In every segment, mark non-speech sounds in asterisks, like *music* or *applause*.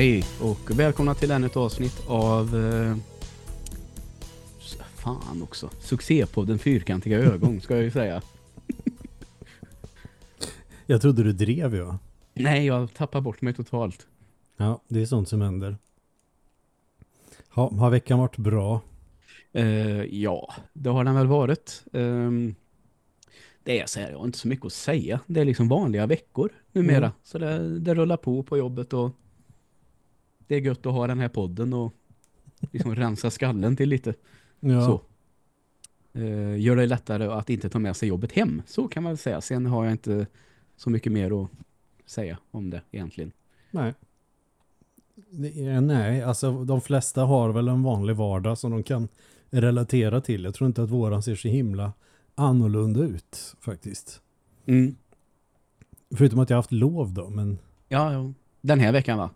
Hej och välkomna till ännu ett avsnitt av eh, fan också, succépodden Fyrkantiga ögon ska jag ju säga. Jag trodde du drev ja. Nej, jag tappar bort mig totalt. Ja, det är sånt som händer. Ha, har veckan varit bra? Eh, ja, det har den väl varit. Ehm, det är så här, jag har inte så mycket att säga. Det är liksom vanliga veckor numera. Mm. Så det, det rullar på på jobbet och det är gött att ha den här podden och liksom rensa skallen till lite. Ja. Så. Eh, gör det lättare att inte ta med sig jobbet hem. Så kan man väl säga. Sen har jag inte så mycket mer att säga om det egentligen. Nej. Är- Nej, alltså de flesta har väl en vanlig vardag som de kan relatera till. Jag tror inte att våran ser så himla annorlunda ut faktiskt. Mm. Förutom att jag haft lov då, men Ja, ja. Den här veckan va?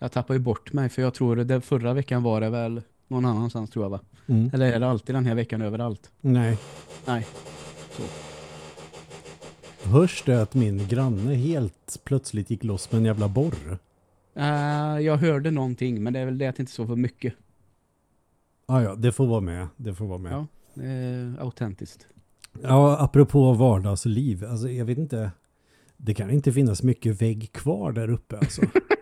Ja. Ja. Jag tappar ju bort mig för jag tror det förra veckan var det väl någon annanstans tror jag va? mm. Eller är det alltid den här veckan överallt? nej. Nej. Hörs det att min granne helt plötsligt gick loss med en jävla borr? Eh, jag hörde någonting men det är väl det att det inte så för mycket. Ah, ja, det får vara med. Det får vara med. Ja. Eh, autentiskt. Ja, apropå vardagsliv. Alltså, jag vet inte. Det kan inte finnas mycket vägg kvar där uppe alltså. *laughs*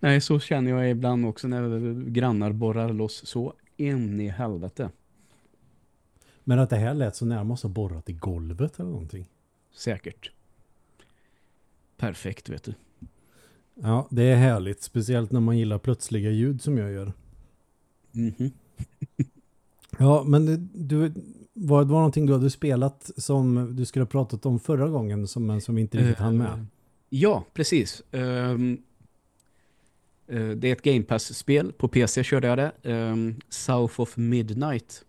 Nej, så känner jag ibland också när grannar borrar loss så in i helvete. Men att det här lät så nära måste ha borrat i golvet eller någonting. Säkert. Perfekt, vet du. Ja, det är härligt. Speciellt när man gillar plötsliga ljud som jag gör. Mhm. *laughs* Ja, men det- du, vad var någonting du hade spelat som du skulle ha pratat om förra gången som, men som vi inte riktigt hann Eh, med? Ja, precis. Eh, det är ett Game Pass-spel. På PC körde jag det. Ehm, South of Midnight.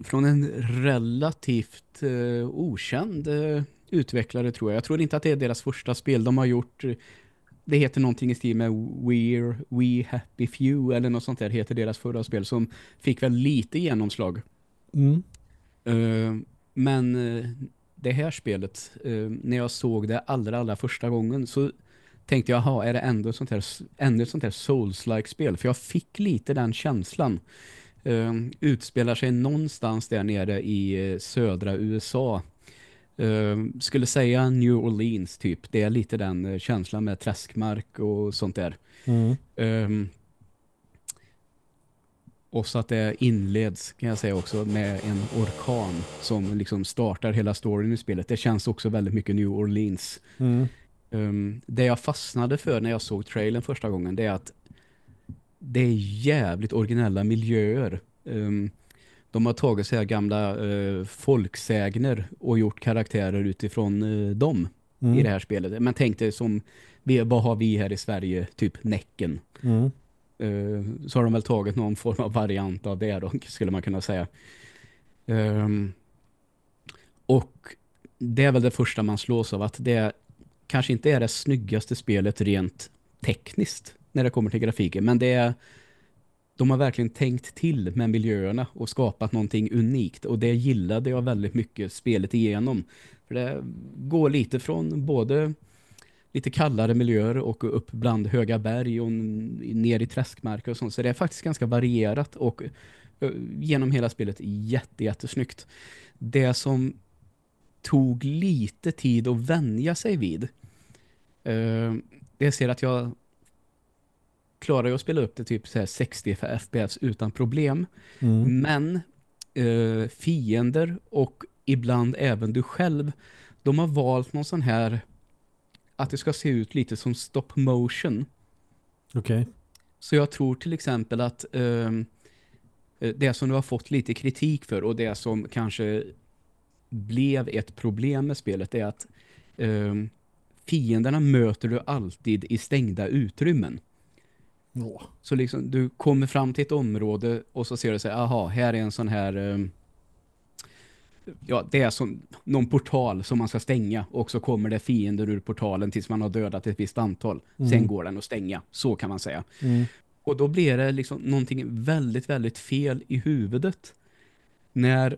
Från en relativt eh, okänd eh, utvecklare tror jag. Jag tror inte att det är deras första spel de har gjort. eh, Det heter någonting i stil med We're We Happy Few eller något sånt där heter deras förra spel som fick väl lite genomslag. Mm. Eh, men eh, det här spelet, eh, när jag såg det allra, allra första gången så tänkte jag, ha är det ändå ett sånt här, ett sånt här Souls-like spel? För jag fick lite den känslan. Eh, utspelar sig någonstans där nere i eh, södra USA. Eh, skulle säga New Orleans typ. Det är lite den eh, känslan med träskmark och sånt där. Mm. Ehm, och så att det inleds kan jag säga också med en orkan som liksom startar hela storyn i spelet. Det känns också väldigt mycket New Orleans. Mm. Ehm, det jag fastnade för när jag såg trailern första gången det är att det är jävligt originella miljöer. Ehm, de har tagit så här gamla uh, folksägner och gjort karaktärer utifrån eh, dem Mm. i det här spelet. Men tänk dig som, vad har vi här i Sverige? Typ Näcken. Mm. Eh, så har de väl tagit någon form av variant av det då, skulle man kunna säga. Ehm, och det är väl det första man slås av att det kanske inte är det snyggaste spelet rent tekniskt när det kommer till grafiken, men det är de har verkligen tänkt till med miljöerna och skapat någonting unikt och det gillade jag väldigt mycket spelet igenom. För det går lite från både lite kallare miljöer och upp bland höga berg och ner i träskmarker och sånt. Så det är faktiskt ganska varierat och genom hela spelet jätte, jättesnyggt. Det som tog lite tid att vänja sig vid eh, det ser att jag klarar ju att spela upp det typ så här 60 för FPS utan problem. Mm. Men eh, fiender och ibland även du själv, de har valt någon sån här att det ska se ut lite som stop motion. Okej. Så jag tror till exempel att ehm, eh, det som du har fått lite kritik för och det som kanske blev ett problem med spelet är att ehm, fienderna möter du alltid i stängda utrymmen. Åh. Så liksom du kommer fram till ett område och så ser du här, aha, här är en sån här ehm, ja, det är som någon portal som man ska stänga och så kommer det fiender ur portalen tills man har dödat ett visst antal. Sen Mm. går den att stänga, så kan man säga. Mm. Och då blir det liksom någonting väldigt, väldigt fel i huvudet. När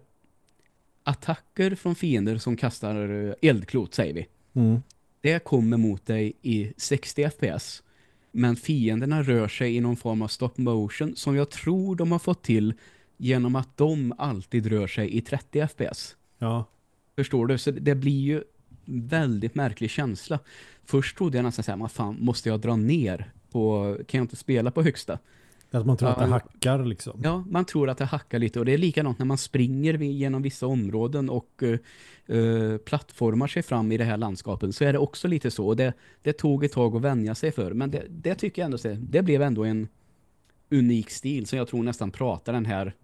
attacker från fiender som kastar eh, eldklot, säger vi. Mm. Det kommer mot dig i 60 fps. Men fienderna rör sig i någon form av stop motion som jag tror de har fått till genom att de alltid rör sig i 30 fps. Ja. Förstår du? Så det blir ju väldigt märklig känsla. Först trodde jag nästan så här, vad fan, måste jag dra ner på, kan jag inte spela på högsta? Att man tror Ja, att det hackar liksom. Ja, man tror att det hackar lite och det är likadant när man springer genom vissa områden och eh, plattformar sig fram i det här landskapet så är det också lite så och det, det tog ett tag att vänja sig för men det, det tycker jag ändå det blev ändå en unik stil som jag tror nästan pratar den här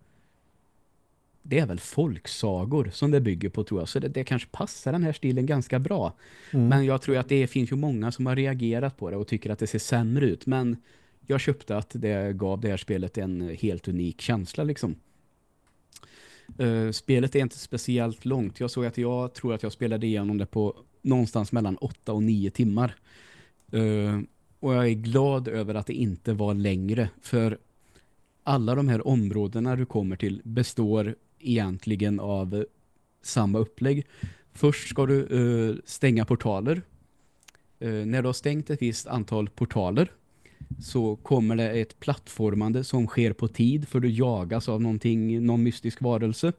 det är väl folksagor som det bygger på tror jag så det, det kanske passar den här stilen ganska bra Mm. men jag tror att det finns ju många som har reagerat på det och tycker att det ser sämre ut. Men jag köpte att det gav det här spelet en helt unik känsla liksom. Uh, spelet är inte speciellt långt. Jag såg att jag tror att jag spelade igenom det på någonstans mellan 8 och 9 timmar. Uh, och jag är glad över att det inte var längre. För alla de här områdena du kommer till består egentligen av samma upplägg. Först ska du uh, stänga portaler. När du har stängt ett visst antal portaler så kommer det ett plattformande som sker på tid för du jagas av någonting, någon mystisk varelse.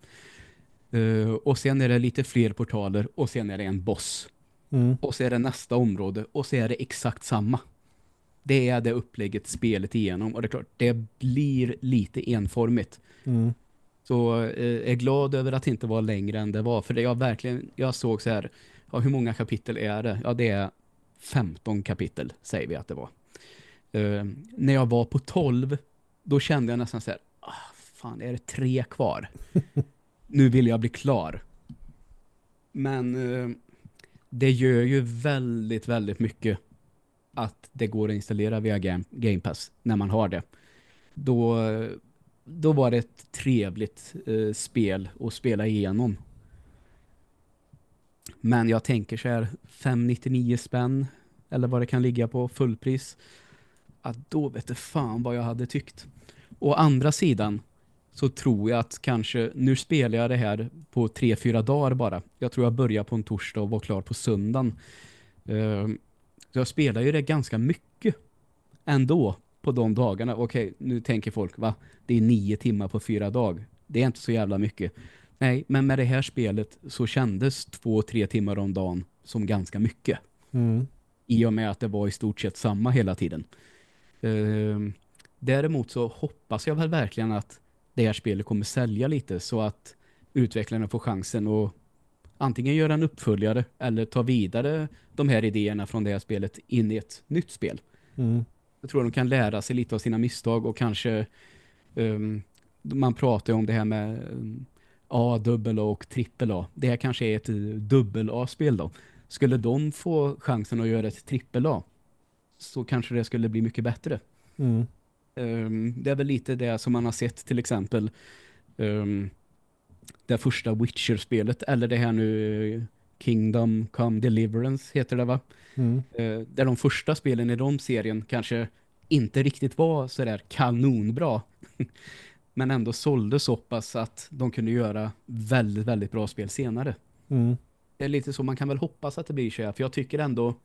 Eh, och sen är det lite fler portaler och sen är det en boss. Mm. Och så är det nästa område och så är det exakt samma. Det är det upplägget spelet igenom och det är klart, det blir lite enformigt. Mm. Så eh, är glad över att det inte var längre än det var. För det jag verkligen, jag såg så här, ja, hur många kapitel är det? Ja, det är 15 kapitel, säger vi att det var. Eh, när jag var på 12, då kände jag nästan så här, ah, fan, är det tre kvar? *laughs* nu vill jag bli klar. Men eh, det gör ju väldigt, väldigt mycket att det går att installera via Game, Game Pass när man har det. Då, då var det ett trevligt eh, spel att spela igenom. Men jag tänker så här 599 spänn eller vad det kan ligga på fullpris. Att då vet jag fan vad jag hade tyckt. Å andra sidan så tror jag att kanske, nu spelar jag det här på tre fyra dagar bara. Jag tror jag börjar på en torsdag och var klar på söndagen. Så jag spelar ju det ganska mycket ändå på de dagarna. Okej, nu tänker folk, va? Det är nio timmar på fyra dagar. Det är inte så jävla mycket. Nej, men med det här spelet så kändes två, tre timmar om dagen som ganska mycket. Mm. I och med att det var i stort sett samma hela tiden. Ehm, däremot så hoppas jag väl verkligen att det här spelet kommer sälja lite så att utvecklarna får chansen att antingen göra en uppföljare eller ta vidare de här idéerna från det här spelet in i ett nytt spel. Mm. Jag tror de kan lära sig lite av sina misstag och kanske um, man pratar ju om det här med um, A, dubbel A och trippel A. Det här kanske är ett dubbel A-spel då. Skulle de få chansen att göra ett trippel A så kanske det skulle bli mycket bättre. Mm. Um, det är väl lite det som man har sett till exempel um, det första Witcher-spelet eller det här nu Kingdom Come Deliverance heter det va? Mm. Eh, där de första spelen i de serien kanske inte riktigt var sådär kanonbra. *laughs* Men ändå sålde så pass att de kunde göra väldigt, väldigt bra spel senare. Mm. Det är lite så, man kan väl hoppas att det blir så här. För jag tycker ändå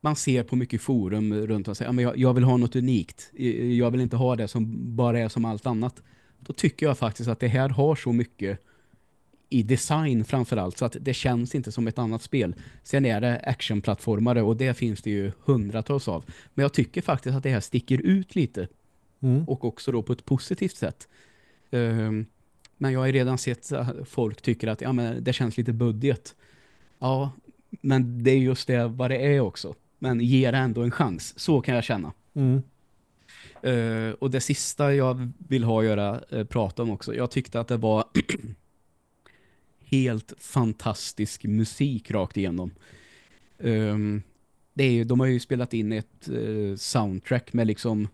man ser på mycket forum runt och säger, ja, men jag, jag vill ha något unikt. Jag vill inte ha det som bara är som allt annat. Då tycker jag faktiskt att det här har så mycket i design framförallt så att det känns inte som ett annat spel. Sen är det actionplattformare och det finns det ju hundratals av. Men jag tycker faktiskt att det här sticker ut lite Mm. och också då på ett positivt sätt. Ehm, men jag har ju redan sett att folk tycker att ja, men det känns lite budget. Ja, men det är just det vad det är också. Men ger det ändå en chans. Så kan jag känna. Mm. Eh, och det sista jag vill ha att göra, eh, prata om också. Jag tyckte att det var *clears throat* helt fantastisk musik rakt igenom. Ehm, det är de har ju spelat in ett eh, soundtrack med liksom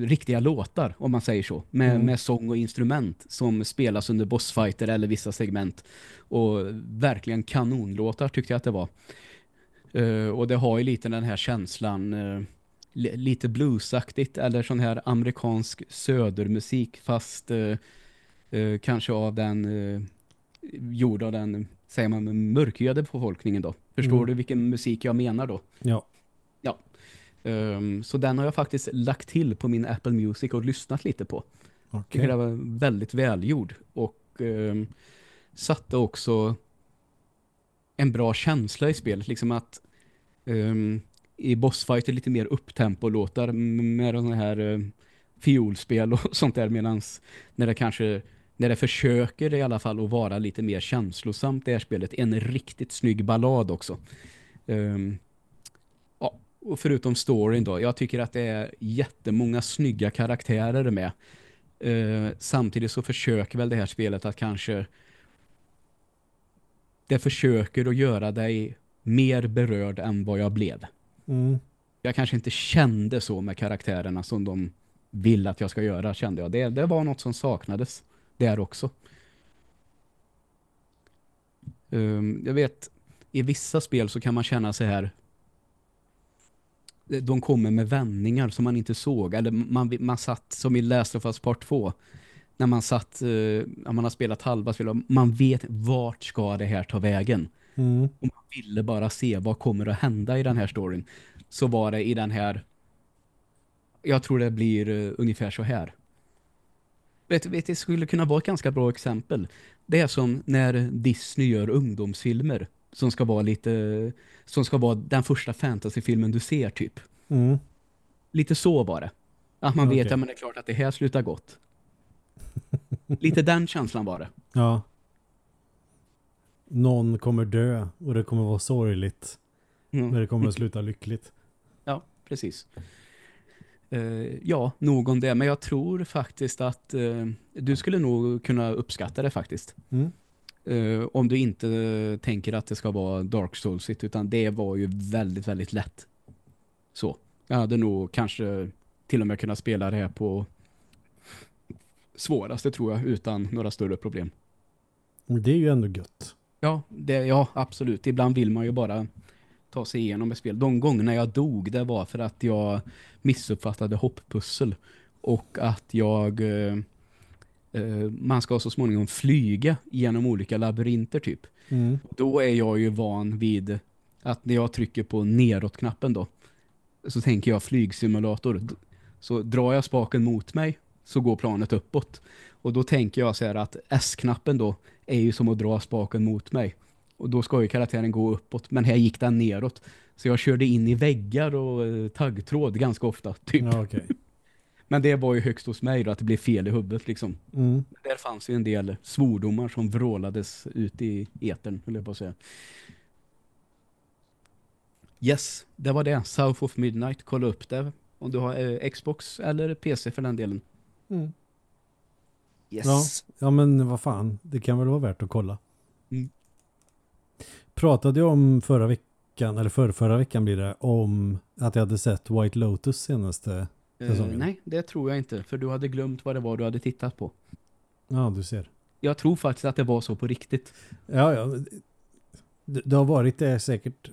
riktiga låtar, om man säger så. Med, Mm. med sång och instrument som spelas under bossfighter eller vissa segment. Och verkligen kanonlåtar tyckte jag att det var. Eh, och det har ju lite den här känslan eh, li- lite bluesaktigt eller sån här amerikansk södermusik fast eh, kanske av den gjord av den, säger man, mörkhyade befolkningen då. Förstår Mm. du vilken musik jag menar då? Ja. Ehm, så den har jag faktiskt lagt till på min Apple Music och lyssnat lite på. Tycker det var väldigt välgjord och ehm, satte också en bra känsla i spelet. Liksom att ehm, i bossfighter lite mer upptempo-låtar med de här um, fiolspel och *laughs* sånt där medans när det kanske när det försöker i alla fall att vara lite mer känslosamt det här spelet. En riktigt snygg ballad också. Ja, och förutom storyn då. Jag tycker att det är jättemånga snygga karaktärer med. Eh, samtidigt så försöker väl det här spelet att kanske det försöker att göra dig mer berörd än vad jag blev. Mm. Jag kanske inte kände så med karaktärerna som de vill att jag ska göra, kände jag. Det, det var något som saknades där också. Um, jag vet, i vissa spel så kan man känna sig här de kommer med vändningar som man inte såg. Eller man, man satt, som i Last of Us Part 2, när man satt, eh, när man har spelat halva spel, man vet vart ska det här ta vägen. Mm. Och man ville bara se vad kommer att hända i den här storyn. Så var det i den här, jag tror det blir eh, ungefär så här. Vet, vet, det skulle kunna vara ett ganska bra exempel. Det är som när Disney gör ungdomsfilmer som ska vara lite som ska vara den första fantasyfilmen du ser typ. Mm. Lite så var det. Att man vet Okej. att men det är klart att det här slutar gott. *laughs* lite den känslan var det. Ja. Någon kommer dö och det kommer vara sorgligt. Mm. Men det kommer att sluta lyckligt. Ja, precis. Eh, ja, nog om det. Men jag tror faktiskt att eh, du skulle nog kunna uppskatta det faktiskt. Mm. Eh, om du inte tänker att det ska vara Dark Souls utan det var ju väldigt, väldigt lätt. Så. Jag hade nog kanske till och med kunnat spela det här på svåraste tror jag utan några större problem. Men det är ju ändå gött. Ja, det, ja, absolut. Ibland vill man ju bara ta sig igenom ett spel. De gångerna jag dog, det var för att jag missuppfattade hopppussel. Och att jag... Eh, man ska så småningom flyga genom olika labyrinter typ. Mm. Då är jag ju van vid att när jag trycker på neråt-knappen då så tänker jag flygsimulator. Så drar jag spaken mot mig så går planet uppåt. Och då tänker jag så här att S-knappen då är ju som att dra spaken mot mig. Och då ska ju karaktären gå uppåt. Men här gick den neråt. Så jag körde in i väggar och eh, taggtråd ganska ofta. Typ. Ja, okej. Men det var ju högst hos mig då att det blev fel i huvudet liksom. Mm. Där fanns ju en del svordomar som vrålades ut i etern, höll jag på att säga. Yes, det var det. South of Midnight. Kolla upp det om du har eh, Xbox eller PC för den delen. Mm. Yes. Ja. Ja, men vad fan. Det kan väl vara värt att kolla. Mm. Pratade jag om förra veckan, eller för förra veckan blir det, om att jag hade sett White Lotus senaste. Eh, säsongen. nej, det tror jag inte. För du hade glömt vad det var du hade tittat på. Ja, du ser. Jag tror faktiskt att det var så på riktigt. Ja, ja. Det, det har varit det säkert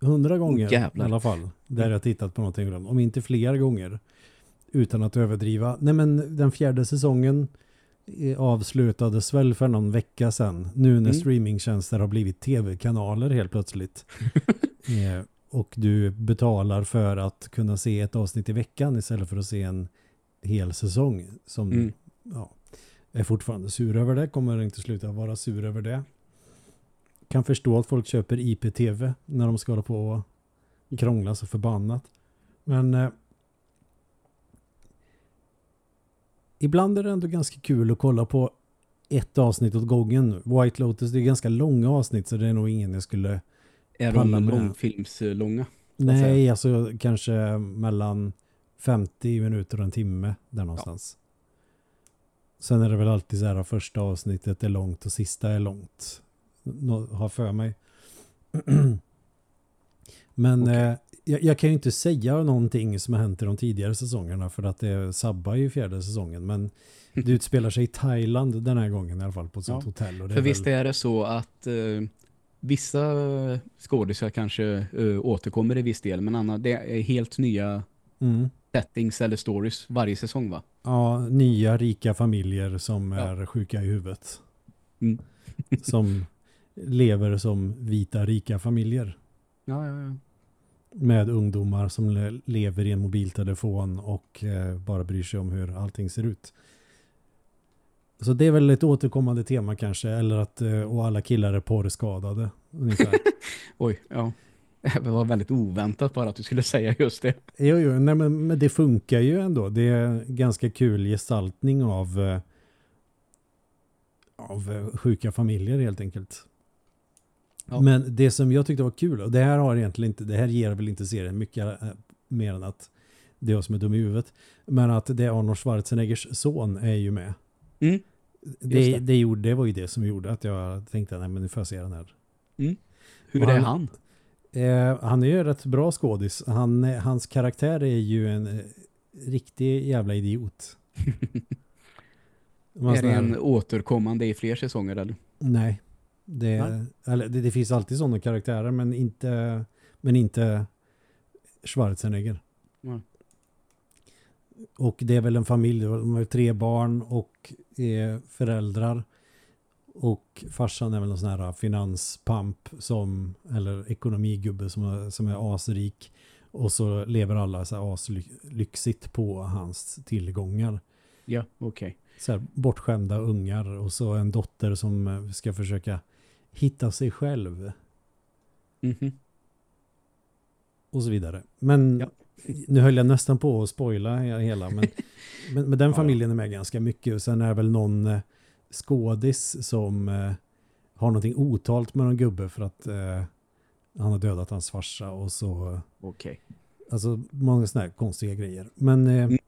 hundra gånger i jävlar. alla fall. Där jag tittat på någonting. Om inte fler gånger. Utan att överdriva. Nej men den fjärde säsongen eh, avslutades väl för någon vecka sedan. Nu när Mm. streamingtjänster har blivit tv-kanaler helt plötsligt. *laughs* eh, och du betalar för att kunna se ett avsnitt i veckan istället för att se en hel säsong. Som Mm. ja, är fortfarande sur över det. Kommer inte sluta vara sur över det. Kan förstå att folk köper IPTV när de ska hålla på och krångla så förbannat. Men eh, ibland är det ändå ganska kul att kolla på ett avsnitt åt gången. White Lotus, det är ganska långa avsnitt så det är nog ingen jag skulle... Är de långfilmslånga? Nej, alltså kanske mellan 50 minuter och en timme där någonstans. Sen är det väl alltid så här att första avsnittet är långt och sista är långt. Nå, har för mig. *clears throat* Men Okej. eh, jag, jag kan ju inte säga någonting som har hänt i de tidigare säsongerna för att det sabbar ju fjärde säsongen. Men det *laughs* utspelar sig i Thailand den här gången i alla fall på ett sånt Ja. hotell. Och För är visst väl, är det så att eh, vissa skådisar kanske eh, återkommer i viss del, men andra, det är helt nya mm, settings eller stories varje säsong va? ja, nya rika familjer som Ja. är sjuka i huvudet. Mm. *laughs* som lever som vita rika familjer. Ja, ja, ja. Med ungdomar som le lever i en mobiltelefon och eh, bara bryr sig om hur allting ser ut. Så det är väl ett återkommande tema kanske. Eller att eh, och alla killar är porrskadade. Ungefär. *laughs* Oj, ja. *laughs* Det var väldigt oväntat bara att du skulle säga just det. Jo, jo, nej, men, men det funkar ju ändå. Det är ganska kul gestaltning av eh, av eh, sjuka familjer helt enkelt. Ja. Men det som jag tyckte var kul, och det här har egentligen inte, det här ger väl inte serien mycket mer än att det är jag som är dum i huvudet. Men att det är Arnold Schwarzeneggers son är ju med. Mm. Det, det. gjorde, det var ju det som gjorde att jag tänkte, nej men nu får jag se den här. Hur Och är han- han? Eh, han är ju rätt bra skådis. Han, hans karaktär är ju en eh, riktig jävla idiot. *laughs* Man är det en återkommande i fler säsonger eller? Nej. Det, Nej. Eller, det, det finns alltid sådana karaktärer men inte, men inte Schwarzenegger. Nej. Och det är väl en familj, de har tre barn och är föräldrar. Och farsan är väl någon sån här finanspamp som, eller ekonomigubbe som, är- som är asrik. Och så lever alla så här aslyxigt på hans tillgångar. Ja, okej. Så här bortskämda ungar och så en dotter som eh, ska försöka hitta sig själv Mhm. och så vidare. Men Ja. Nu höll jag nästan på att spoila he- hela. Men, *laughs* men, men den familjen är med ganska mycket. Och sen är det väl någon eh, skådis som eh, har någonting otalt med någon gubbe för att eh, han har dödat hans farsa och så Okej. Alltså många sådana här konstiga grejer. Men eh, Mm.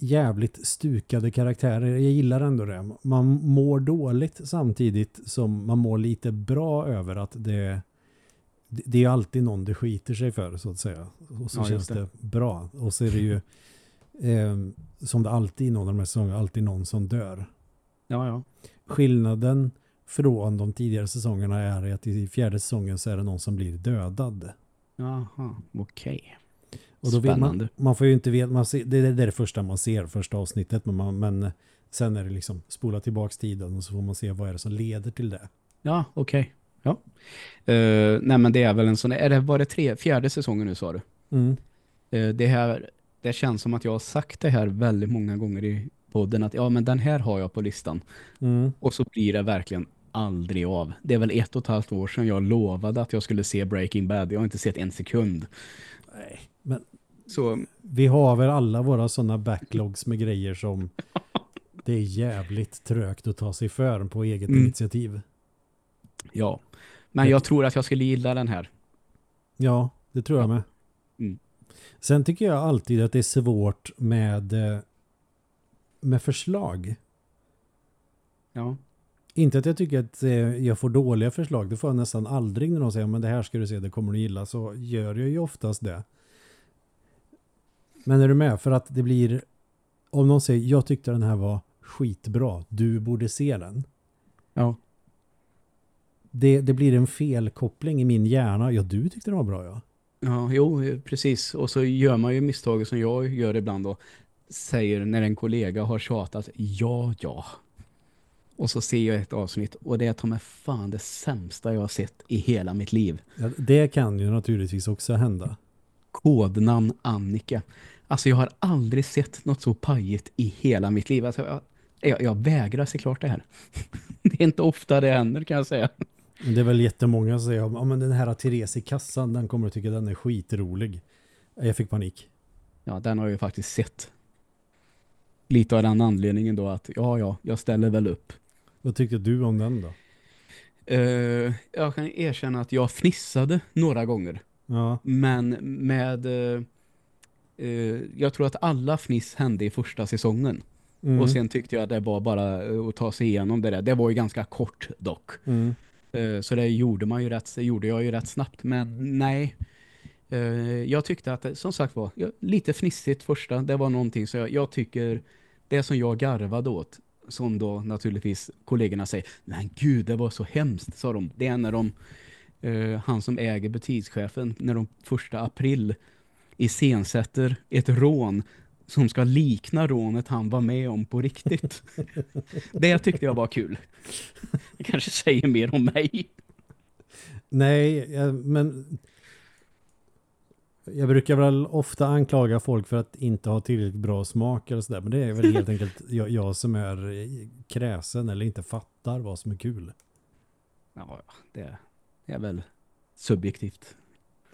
jävligt stukade karaktärer. Jag gillar ändå det. Man mår dåligt samtidigt som man mår lite bra över att det det det är alltid någon det skiter sig för så att säga. Och så Ja, känns det. det. bra. Och så är det ju eh, som det alltid i någon av de här säsongerna, alltid någon som dör. Ja, ja. Skillnaden från de tidigare säsongerna är att i fjärde säsongen så är det någon som blir dödad. Jaha, okej. Och då vill man, Spännande. man får ju inte veta, man ser, det, är- det är första man ser, första avsnittet, men, man, men sen är det liksom spola tillbaks tiden och så får man se vad är det som leder till det. Ja, okej. Ja. Eh, nej men det är väl en sån, är det, var det tre, fjärde säsongen nu sa du? Mm. Eh, det här, det känns som att jag har sagt det här väldigt många gånger i podden att ja men den här har jag på listan. Mm. Och så blir det verkligen aldrig av. Det är väl ett och ett halvt år sedan jag lovade att jag skulle se Breaking Bad. Jag har inte sett en sekund. Nej, men Så vi har väl alla våra sådana backlogs med grejer som *laughs* det är jävligt trögt att ta sig för på eget Mm. initiativ. Ja. Men jag tror att jag skulle gilla den här. Ja, det tror jag med. Mm. Sen tycker jag alltid att det är svårt med, eh, med förslag. Ja. Inte att jag tycker att eh, jag får dåliga förslag. Det får jag nästan aldrig när någon säger men det här ska du se, det kommer du gilla. Så gör jag ju oftast det. Men är du med? För att det blir... Om någon säger jag tyckte den här var skitbra, du borde se den. Ja. Det, det blir en felkoppling i min hjärna. Ja, du tyckte den var bra, ja. Ja, jo, precis. Och så gör man ju misstaget som jag gör ibland då. Säger när en kollega har tjatat ja, ja. Och så ser jag ett avsnitt och det är ta mig fan det sämsta jag har sett i hela mitt liv. ja. Det kan ju naturligtvis också hända. Kodnamn Annika. Alltså jag har aldrig sett något så pajigt i hela mitt liv. Alltså, jag, jag, jag vägrar se klart det här. *laughs* Det är inte ofta det händer kan jag säga. Det är väl jättemånga som säger ja, men den här Therese i kassan, den kommer att tycka den är skitrolig. Jag fick panik. Ja, den har jag ju faktiskt sett. Lite av den anledningen då att ja, ja, jag ställer väl upp. Vad tyckte du om den då? Eh, jag kan erkänna att jag fnissade några gånger. Ja, Men med... eh, eh, jag tror att alla fniss hände i första säsongen. mm. Och sen tyckte jag att det var bara att ta sig igenom det där. Det var ju ganska kort dock. Mm. Eh, så det gjorde man ju rätt, gjorde jag ju rätt snabbt. Men nej. Eh, jag tyckte att det, som sagt var lite fnissigt första. Det var någonting så jag, jag tycker det som jag garvade åt som då naturligtvis kollegorna säger men gud det var så hemskt sa de. Det är när de eh, han som äger butikschefen när de första april iscensätter ett rån som ska likna rånet han var med om på riktigt. *laughs* det tyckte jag var kul. Det kanske säger mer om mig. Nej, men jag brukar väl ofta anklaga folk för att inte ha tillräckligt bra smak eller sådär. Men det är väl helt enkelt jag, jag som är kräsen eller inte fattar vad som är kul. Ja, det är väl subjektivt.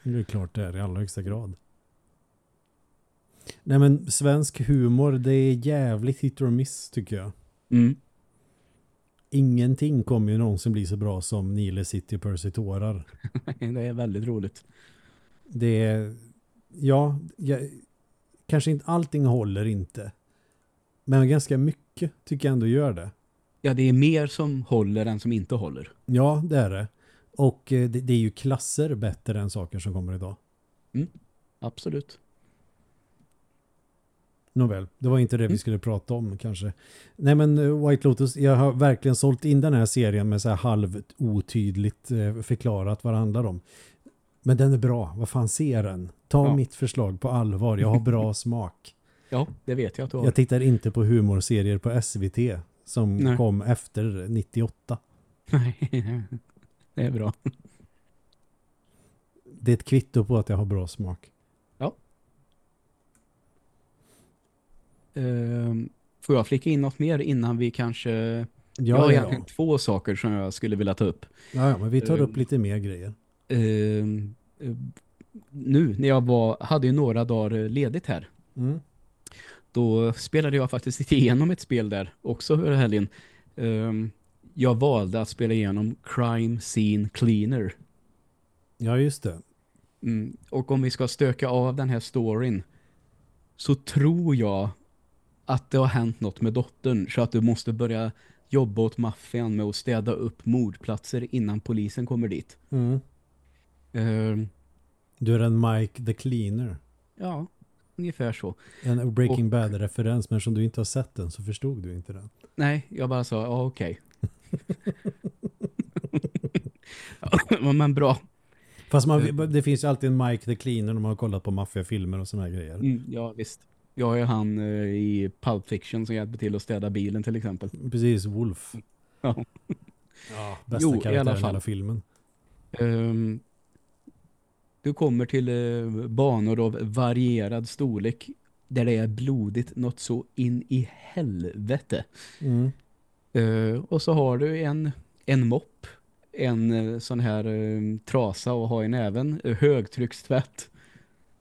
Det är klart det är i allra högsta grad. Nej men svensk humor det är jävligt hit or miss tycker jag. Mm. Ingenting kommer ju någonsin bli så bra som Nile City Percy tårar. *laughs* det är väldigt roligt. Det är ja, jag, kanske inte allting håller inte. Men ganska mycket tycker jag ändå gör det. Ja, det är mer som håller än som inte håller. Ja, det är det. Och eh, det, det är ju klasser bättre än saker som kommer idag. Mm, absolut. Nåväl, det var inte det vi Mm. skulle prata om kanske. Nej men eh, White Lotus, jag har verkligen sålt in den här serien med så här halvt otydligt eh, förklarat vad det handlar om. Men den är bra, vad fan ser den? Ta Ja. mitt förslag på allvar, jag har bra *laughs* smak. Ja, det vet jag att du har. Jag tittar inte på humorserier på SVT som Nej. kom efter 98. Nej, *laughs* det är bra. Det är ett kvitto på att jag har bra smak. Får jag flika in något mer innan vi kanske... jag Ja, har ja, egentligen ja. två saker som jag skulle vilja ta upp. ja, ja men vi tar upp lite mer grejer. Ehm, eh, nu när jag var, hade ju några dagar eh, ledigt här. Mm. Då spelade jag faktiskt *laughs* igenom ett spel där också över helgen. Ehm, jag valde att spela igenom Crime Scene Cleaner. Ja, just det. Mm, och om vi ska stöka av den här storyn så tror jag att det har hänt något med dottern så att du måste börja jobba åt maffian med att städa upp mordplatser innan polisen kommer dit. Mm. Ehm, Du är en Mike the Cleaner. ja, ungefär så. En Breaking Bad-referens, men som du inte har sett den så förstod du inte den. Nej, jag bara sa, ja okej. *laughs* Ja, Men bra. Fast man, Eh. det finns ju alltid en Mike the Cleaner när man har kollat på maffiafilmer och såna här grejer. Mm, ja, visst. Jag har ju han eh, i Pulp Fiction som hjälper till att städa bilen till exempel. Precis, Wolf. Ja. Ja, bästa Jo, i alla karaktären i fall. hela filmen. Ehm, du kommer till eh, banor av varierad storlek där det är blodigt något så in i helvete. Mm. Eh, och så har du en, en mopp, en eh, sån här eh, trasa och ha i näven, eh, högtryckstvätt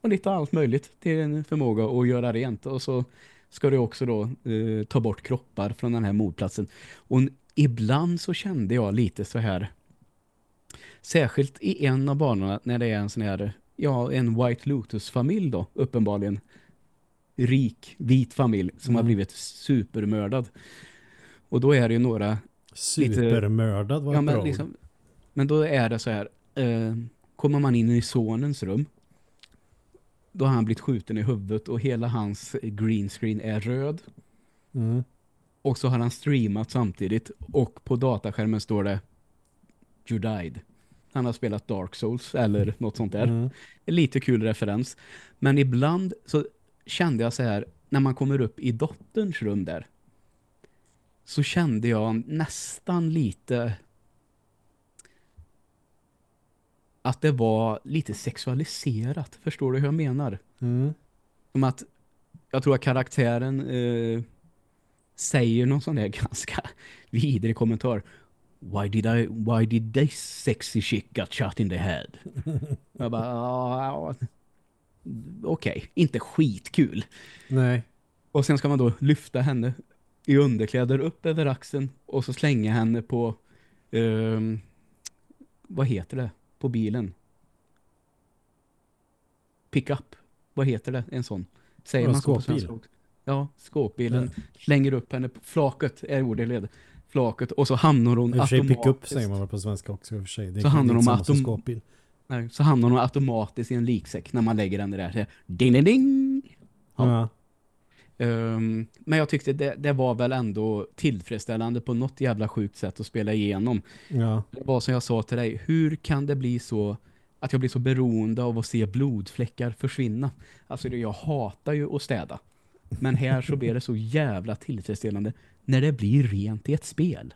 och lite allt möjligt till en förmåga att göra rent. Och så ska du också då eh, ta bort kroppar från den här mordplatsen. Och ibland så kände jag lite så här, särskilt i en av banorna när det är en sån här, ja en White Lotus-familj då, uppenbarligen rik, vit familj som har Mm. blivit supermördad. Och då är det ju några Supermördad var Ja, men, liksom, men då är det så här, eh, kommer man in i sonens rum, då har han blivit skjuten i huvudet och hela hans green screen är röd. Mm. Och så har han streamat samtidigt och på dataskärmen står det You died. Han har spelat Dark Souls eller något sånt där. Mm. Lite kul referens. Men ibland så kände jag så här, när man kommer upp i dotterns rum där, så kände jag nästan lite att det var lite sexualiserat. Förstår du hur jag menar? Mm. Som att jag tror att karaktären eh, säger någon sån där *laughs* ganska vidrig kommentar. Why did I why did this sexy chick got shot in the head? *laughs* jag bara, ja, okej, inte skitkul. Nej. Och sen ska man då lyfta henne i underkläder upp över axeln och så slänga henne på ehm, vad heter det på bilen? Pickup. Vad heter det? En sån. Säger Ja, man så på svenska? Ja, skåpbilen. Slänger upp henne på flaket är ordet led. Flaket och så hamnar hon automatiskt. säger man på svenska också för sig. Det Så som atom- skåpbil. Nej, så hamnar hon automatiskt i en liksäck när man lägger den där. Ding, ding, ding! Ja. Ja. Ehm, men jag tyckte det, det var väl ändå tillfredsställande på något jävla sjukt sätt att spela igenom. ja. Det var som jag sa till dig, hur kan det bli så att jag blir så beroende av att se blodfläckar försvinna? Alltså jag hatar ju att städa. Men här så blir det så jävla tillfredsställande när det blir rent i ett spel.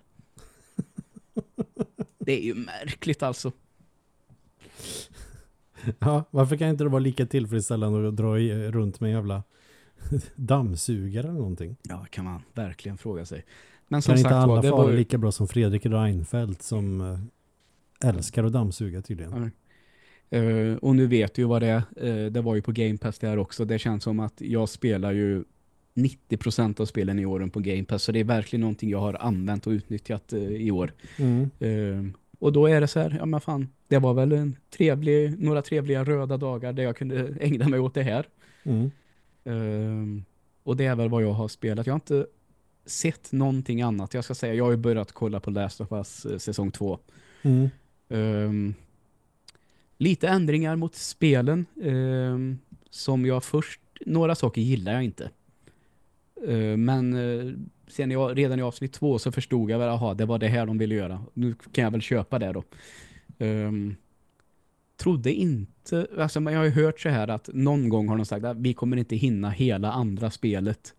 Det är ju märkligt alltså. Ja, varför kan inte det vara lika tillfredsställande att dra i, runt med jävla *laughs* dammsugare eller någonting? Ja, kan man verkligen fråga sig. Men Kan som inte sagt alla var, det var det ju, lika bra som Fredrik Reinfeldt som eh, älskar att dammsuga tydligen? Ja. Eh, och nu vet du ju vad det är. Uh, det var ju på Game Pass där också. Det känns som att jag spelar ju 90% av spelen i åren på Game Pass. Så det är verkligen någonting jag har använt och utnyttjat uh, i år. Mm. Uh, och då är det så här, ja men fan, det var väl en trevlig, några trevliga röda dagar där jag kunde *laughs* ägna mig åt det här. Mm. Uh, och det är väl vad jag har spelat. Jag har inte sett någonting annat. Jag ska säga, jag har ju börjat kolla på Last of Us eh, säsong 2. Mm. Um, lite ändringar mot spelen um, som jag först, några saker gillar jag inte. Uh, men uh, sen jag, redan i avsnitt två så förstod jag väl, aha, det var det här de ville göra. Nu kan jag väl köpa det då. Um, trodde inte, alltså jag har ju hört så här att någon gång har de sagt att vi kommer inte hinna hela andra spelet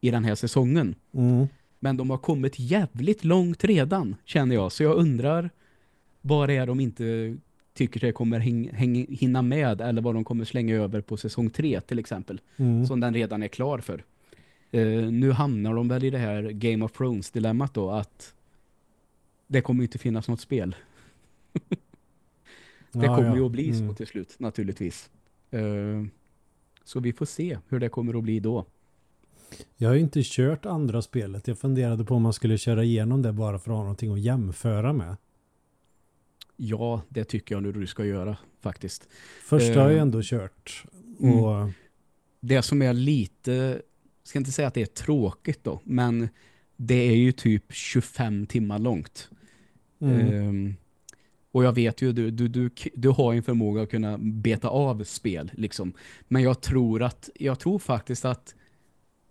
i den här säsongen. Mm. Men de har kommit jävligt långt redan, känner jag. Så jag undrar vad det är de inte tycker det kommer häng, häng, hinna med eller vad de kommer slänga över på säsong 3 till exempel. Mm. Som den redan är klar för. Uh, nu hamnar de väl i det här Game of Thrones-dilemmat då att det kommer inte finnas något spel. *laughs* det Ja, kommer ja. ju att bli Mm. så till slut, naturligtvis. Uh, så vi får se hur det kommer att bli då. Jag har ju inte kört andra spelet. Jag funderade på om man skulle köra igenom det bara för att ha någonting att jämföra med. Ja, det tycker jag nu du ska göra faktiskt. Första har jag Eh, ändå kört. mm. Och Det som är lite, ska inte säga att det är tråkigt då, men det är ju typ 25 timmar långt. mm, Ehm, och jag vet ju, du, du, du, du har ju en förmåga att kunna beta av spel liksom. Men jag tror att, jag tror faktiskt att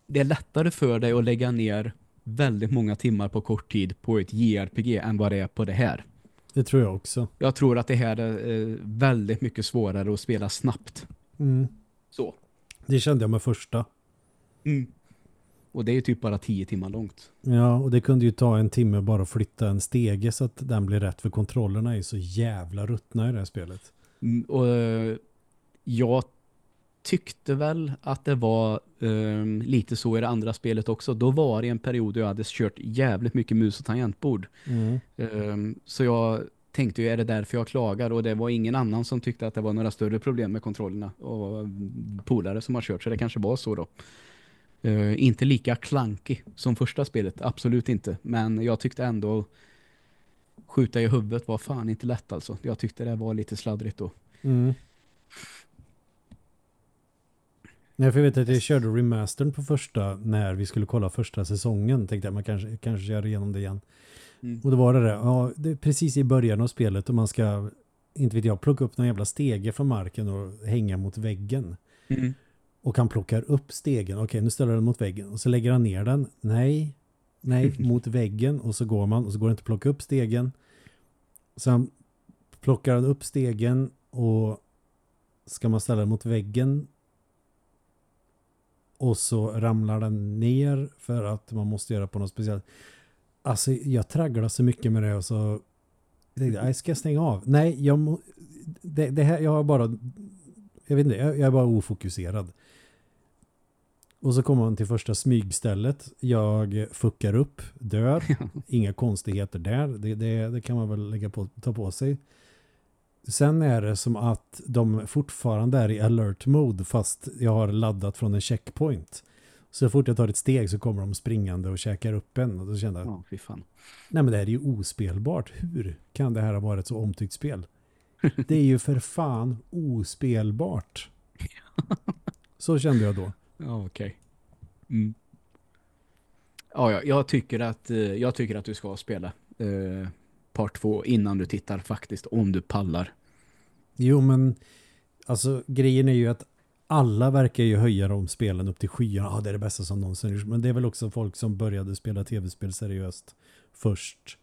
det är lättare för dig att lägga ner väldigt många timmar på kort tid på ett JRPG än vad det är på det här. det tror jag också. Jag tror att det här är eh, väldigt mycket svårare att spela snabbt. Mm. Så. Det kände jag med första. Och det är ju typ bara 10 timmar långt. Ja, och det kunde ju ta en timme bara att flytta en stege så att den blir rätt. För kontrollerna är så jävla ruttna i det här spelet. Mm, och eh, jag tyckte väl att det var eh, lite så i det andra spelet också. Då var det en period då jag hade kört jävligt mycket mus och tangentbord. Mm. Eh, så jag tänkte ju, är det därför jag klagar? Och det var ingen annan som tyckte att det var några större problem med kontrollerna. Och mm, polare som har kört, så det kanske var så då. Eh, inte lika clunky som första spelet, absolut inte. Men jag tyckte ändå skjuta i huvudet var fan inte lätt alltså. Jag tyckte det var lite sladdrigt då. Mm. Nej, för jag vet att jag körde remastern på första när vi skulle kolla första säsongen. Tänkte jag, man kanske, kanske kör igenom det igen. Mm. Och då var det det. Ja, det precis i början av spelet och man ska, inte vet jag, plocka upp någon jävla stege från marken och hänga mot väggen. Mm. Och han plockar upp stegen. Okej, nu ställer den mot väggen. Och så lägger han ner den. Nej, nej, *laughs* mot väggen. Och så går man och så går det inte att plocka upp stegen. Sen plockar han upp stegen och ska man ställa den mot väggen och så ramlar den ner för att man måste göra på något speciellt. Alltså jag tragglar så mycket med det och så tänkte jag, "Nej, ska jag stänga av? Nej, jag må, det, det här, jag har bara jag vet inte, jag, jag är bara ofokuserad. Och så kommer man till första smygstället. Jag fuckar upp, dör. *laughs* Inga konstigheter där. Det, det, det kan man väl lägga på, ta på sig. Sen är det som att de fortfarande är i alert mode fast jag har laddat från en checkpoint. Så fort jag tar ett steg så kommer de springande och käkar upp en. Och då kände jag, Ja, fy fan. nej men det här är ju ospelbart. Hur kan det här ha varit ett så omtyckt spel? Det är ju för fan ospelbart. *laughs* Så kände jag då. Ja, okej. Mm. Ja, ja, jag tycker att eh, jag tycker att du ska spela eh, part två innan du tittar faktiskt, om du pallar. Jo men alltså grejen är ju att alla verkar ju höja de spelen upp till skyarna. Ja, det är det bästa som någonsin gjorts. Men det är väl också folk som började spela tv-spel seriöst först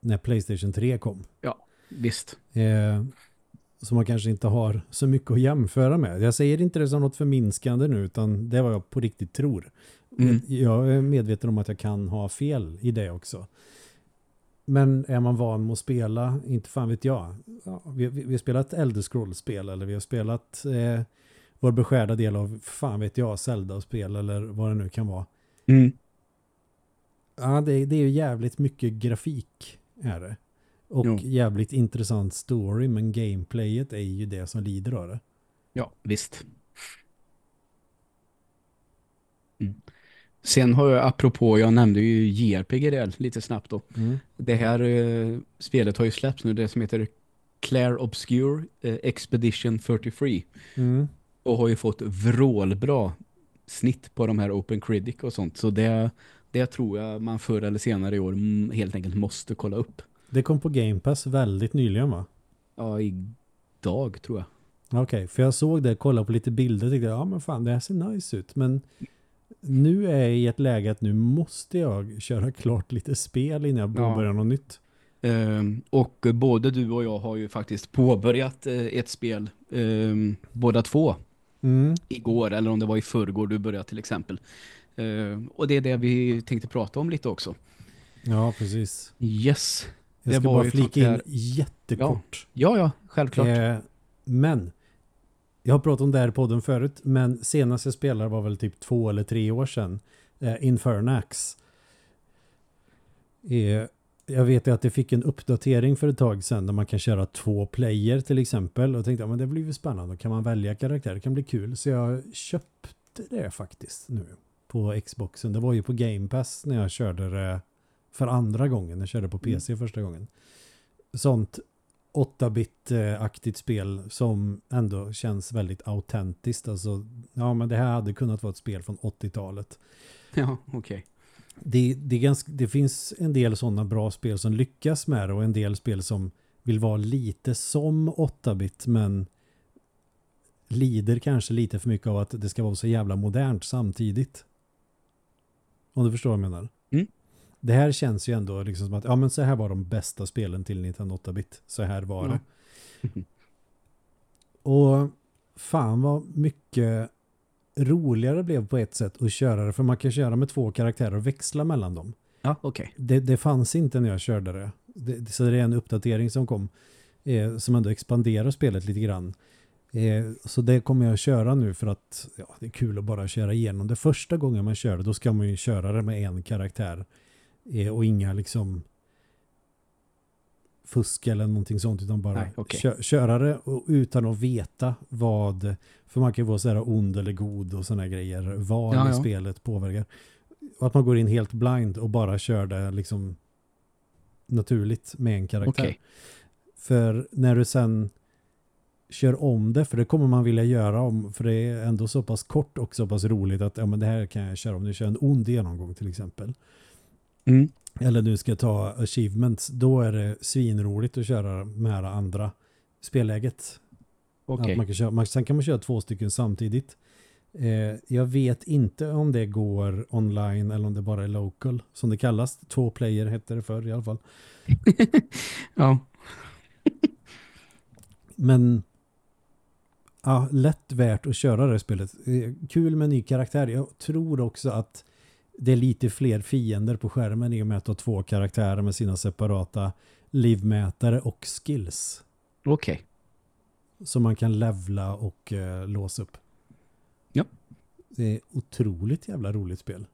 när Playstation 3 kom. Visst. Eh, som man kanske inte har så mycket att jämföra med. Jag säger inte det som något förminskande nu utan det är vad jag på riktigt tror. Mm. Jag är medveten om att jag kan ha fel i det också. Men är man van med att spela, inte fan vet jag. Ja, vi, vi, vi har spelat Elder Scrolls-spel eller vi har spelat eh, vår beskärda del av, fan vet jag, Zelda-spel eller vad det nu kan vara. Mm. Ja, det, det är ju jävligt mycket grafik är det. Och Jo. jävligt intressant story, men gameplayet är ju det som lider av det. Ja, visst. Mm. Sen har jag, apropå, jag nämnde ju JRPG där lite snabbt då. Det här eh, spelet har ju släppts nu, det som heter Claire Obscure eh, Expedition 33. Mm. Och har ju fått vrålbra snitt på de här Open Critic och sånt. Så det, det tror jag man förr eller senare i år mm, helt enkelt måste kolla upp. Det kom på Game Pass väldigt nyligen va? Ja, idag tror jag. Okej, för jag såg det, kollade på lite bilder och tyckte ja men fan det här ser nice ut. Men nu är jag i ett läge att nu måste jag köra klart lite spel innan jag Ja. påbörjar något nytt. Ehm, och både du och jag har ju faktiskt påbörjat eh, ett spel, ehm, båda två, Mm. igår eller om det var i förrgår du började till exempel. Ehm, och det är det vi tänkte prata om lite också. Ja, precis. Yes. Jag Det ska bara flika in jättekort. Ja, ja, självklart. Eh, men jag har pratat om det här podden förut, men senast jag spelade var väl typ två eller tre år sedan. Eh, Infernax. Eh, jag vet ju att det fick en uppdatering för ett tag sedan där man kan köra två player till exempel. Och tänkte, ja, men det blir ju spännande. Då kan man välja karaktär, det kan bli kul. Så jag köpte det faktiskt nu på Xboxen. Det var ju på Game Pass när jag körde det för andra gången. Jag körde på PC första gången. Sånt 8-bit-aktigt spel som ändå känns väldigt autentiskt. Alltså, ja men det här hade kunnat vara ett spel från 80-talet. Ja, okej. Det, det, ganska, det finns en del sådana bra spel som lyckas med det och en del spel som vill vara lite som 8-bit men lider kanske lite för mycket av att det ska vara så jävla modernt samtidigt. Om du förstår vad jag menar. Mm. Det här känns ju ändå liksom som att ja men så här var de bästa spelen till Nintendo 8-bit. Så här var det. *laughs* Och fan vad mycket roligare det blev på ett sätt att köra det. För man kan köra med två karaktärer och växla mellan dem. Ja, okej. Det, det fanns inte när jag körde det. det. Så det är en uppdatering som kom. Eh, som ändå expanderar spelet lite grann. Eh, så det kommer jag köra nu för att ja, det är kul att bara köra igenom. Det första gången man kör det, då ska man ju köra det med en karaktär. Och inga liksom fusk eller någonting sånt utan bara Nej, okej. kö- köra det och, utan att veta vad för man kan ju vara så här ond eller god och sådana grejer vad Ja, ja. spelet påverkar och att man går in helt blind och bara kör det liksom naturligt med en karaktär Okej. för när du sen kör om det, för det kommer man vilja göra om, för det är ändå så pass kort och så pass roligt att ja, men det här kan jag köra om du kör en ond genomgång till exempel. Mm. Eller du ska ta achievements, då är det svinroligt att köra med det andra spelläget. Okej. Att man kan köra, man, sen kan man köra två stycken samtidigt. Eh, jag vet inte om det går online eller om det bara är local, som det kallas. Två player hette det förr i alla fall. *laughs* Ja. Men ja, lätt värt att köra det spelet. Eh, Kul med ny karaktär. Jag tror också att det är lite fler fiender på skärmen i och med att du har två karaktärer med sina separata livmätare och skills. Okej. Som man kan levla och eh, låsa upp. Ja. Det är otroligt jävla roligt spel.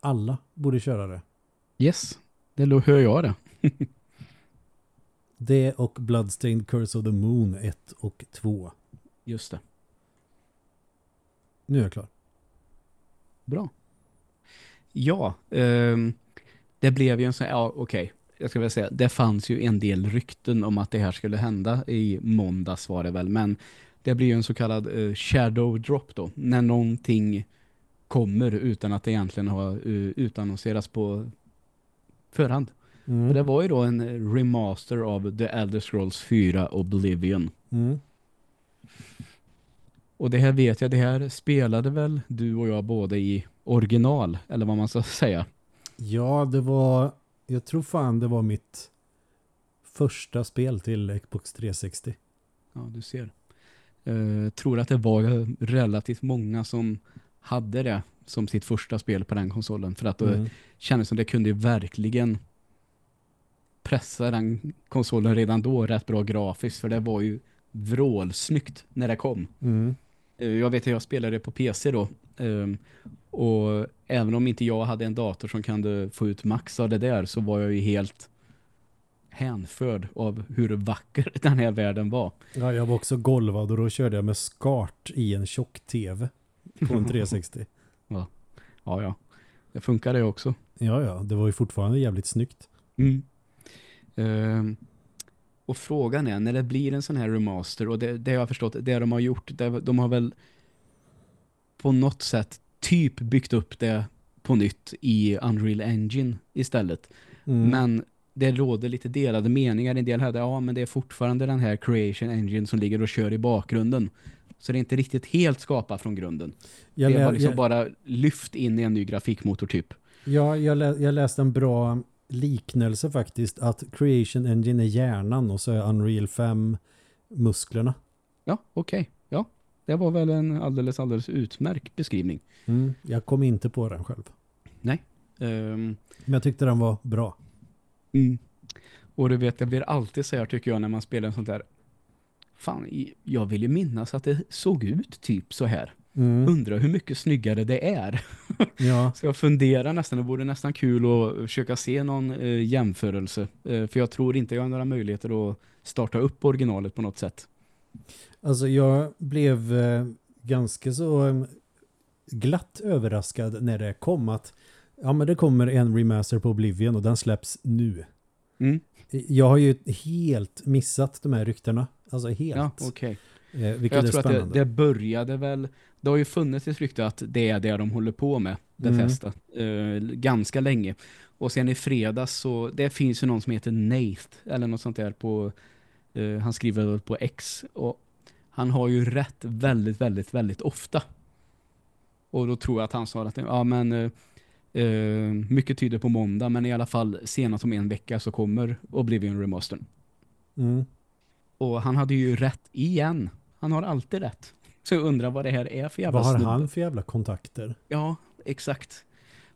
Alla borde köra det. Yes. Det hör jag det. Det och Bloodstained Curse of the Moon 1 och 2. Just det. Nu är jag klar. Bra. Ja, ehm, det blev ju en sån ja okej, jag ska väl säga, det fanns ju en del rykten om att det här skulle hända i måndags var det väl, men det blir ju en så kallad eh, shadow drop då, när någonting kommer utan att det egentligen har uh, utannonserats på förhand. Mm. Och det var ju då en remaster av The Elder Scrolls 4 Oblivion. Mm. Och det här vet jag, det här spelade väl du och jag både i original, eller vad man ska *laughs* säga. Ja, det var... Jag tror fan det var mitt första spel till Xbox 360. Ja, du ser. Uh, tror att det var relativt många som hade det som sitt första spel på den konsolen. För att det mm. kändes som det kunde verkligen pressa den konsolen redan då rätt bra grafiskt. För det var ju vrålsnyggt när det kom. Mm. Uh, jag vet att jag spelade på PC då. Um, och även om inte jag hade en dator som kunde få ut max av det där så var jag ju helt hänförd av hur vacker *laughs* den här världen var. Ja, jag var också golvad och då körde jag med skart i en tjock tv på en 360. ja. *laughs* ja, ja. Det funkar det också. Ja, ja. Det var ju fortfarande jävligt snyggt. Mm. Uh, och frågan är, när det blir en sån här remaster, och det, det jag har förstått, det de har gjort, det, de har väl på något sätt typ byggt upp det på nytt i Unreal Engine istället. Mm. Men det råder lite delade meningar. En del hävdar ja men det är fortfarande den här Creation Engine som ligger och kör i bakgrunden. Så det är inte riktigt helt skapat från grunden. Jag det var liksom jag, bara lyft in i en ny grafikmotor typ. Ja, jag, lä jag läste en bra liknelse faktiskt. Att Creation Engine är hjärnan och så är Unreal 5 musklerna. Ja, okej. Okay. Ja, det var väl en alldeles, alldeles utmärkt beskrivning. Mm, jag kom inte på den själv. Nej. Um, Men jag tyckte den var bra. Mm. Och du vet, det blir alltid så här tycker jag när man spelar en sånt där fan, jag vill ju minnas att det såg ut typ så här. Mm. Undrar hur mycket snyggare det är. *laughs* Ja. så jag funderar nästan, det vore nästan kul att försöka se någon eh, jämförelse. Eh, för jag tror inte jag har några möjligheter att starta upp originalet på något sätt. Alltså jag blev eh, ganska så eh, glatt överraskad när det kom att ja men det kommer en remaster på Oblivion och den släpps nu. Mm. Jag har ju helt missat de här ryktena. Alltså helt. Ja, okej. Okay. Eh, jag tror att det, det, började väl, det har ju funnits ett rykte att det är det de håller på med, Bethesda, mm. eh, ganska länge. Och sen i fredags så, det finns ju någon som heter Nate, eller något sånt där på, eh, han skriver på X. Och han har ju rätt väldigt, väldigt, väldigt ofta. Och då tror jag att han sa att, ja men... Eh, Uh, mycket tyder på måndag, men i alla fall senast om en vecka så kommer Oblivion Remastern. Mm. Och han hade ju rätt igen. Han har alltid rätt. Så jag undrar vad det här är för jävla Vad har snubbe. han för jävla kontakter? Ja, exakt.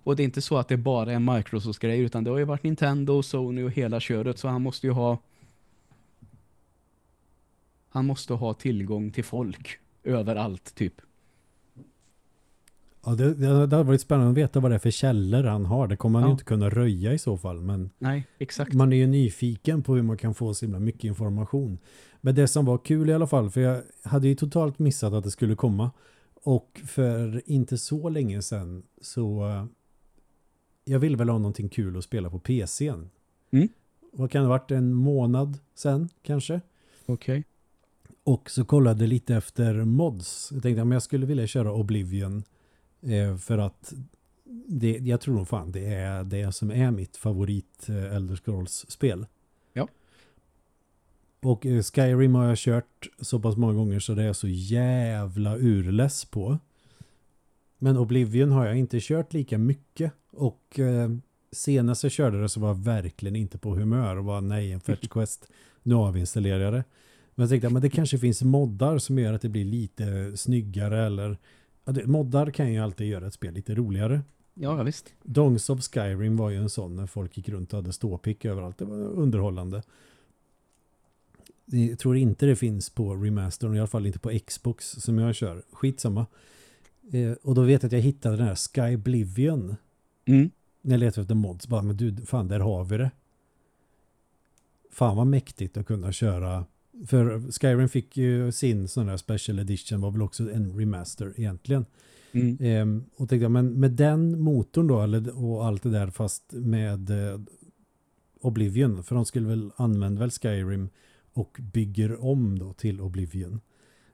Och det är inte så att det bara är Microsofts grej utan det har ju varit Nintendo, Sony och hela köret så han måste ju ha han måste ha tillgång till folk överallt typ. Ja, det, det, det har varit spännande att veta vad det är för källor han har. Det kommer man ja. ju inte kunna röja i så fall. Men Nej, exakt. Man är ju nyfiken på hur man kan få så himla mycket information. Men det som var kul i alla fall, för jag hade ju totalt missat att det skulle komma. Och för inte så länge sedan så jag ville väl ha någonting kul att spela på PCn. Mm. Vad kan det ha varit? En månad sen kanske? Okej. Okay. Och så kollade lite efter mods. Jag tänkte att jag skulle vilja köra Oblivion Eh, för att det, jag tror nog fan det är det som är mitt favorit eh, Elder Scrolls-spel. Ja. Och eh, Skyrim har jag kört så pass många gånger så det är så jävla urless på. Men Oblivion har jag inte kört lika mycket. Och eh, senast jag körde det så var jag verkligen inte på humör och var nej en fetch *laughs* quest. Nu avinstallerar jag det. Men jag tänkte att det kanske finns moddar som gör att det blir lite snyggare eller moddar kan ju alltid göra ett spel lite roligare. Ja, visst. Dongs of Skyrim var ju en sån när folk gick runt och hade ståpick överallt. Det var underhållande. Jag tror inte det finns på remastern, i alla fall inte på Xbox som jag kör. Skitsamma. Eh, och då vet jag att jag hittade den här Skyblivion. Mm. När jag letade efter mods. Bara, men du, fan, där har vi det. Fan vad mäktigt att kunna köra för Skyrim fick ju sin sån här special edition var väl också en remaster egentligen. Mm. Ehm, och tänkte men med den motorn då eller, och allt det där fast med eh, Oblivion för de skulle väl använda väl Skyrim och bygger om då till Oblivion.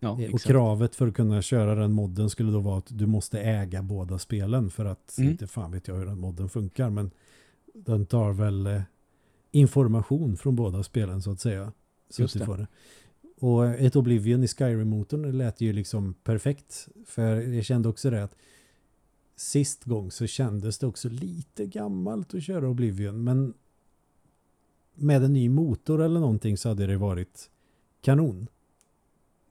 Ja, eh, och kravet för att kunna köra den modden skulle då vara att du måste äga båda spelen för att mm. inte fan vet jag hur den modden funkar men den tar väl eh, information från båda spelen så att säga. Just det. det. Och ett Oblivion i Skyrim-motorn lät ju liksom perfekt. För jag kände också det att sist gång så kändes det också lite gammalt att köra Oblivion. Men med en ny motor eller någonting så hade det varit kanon.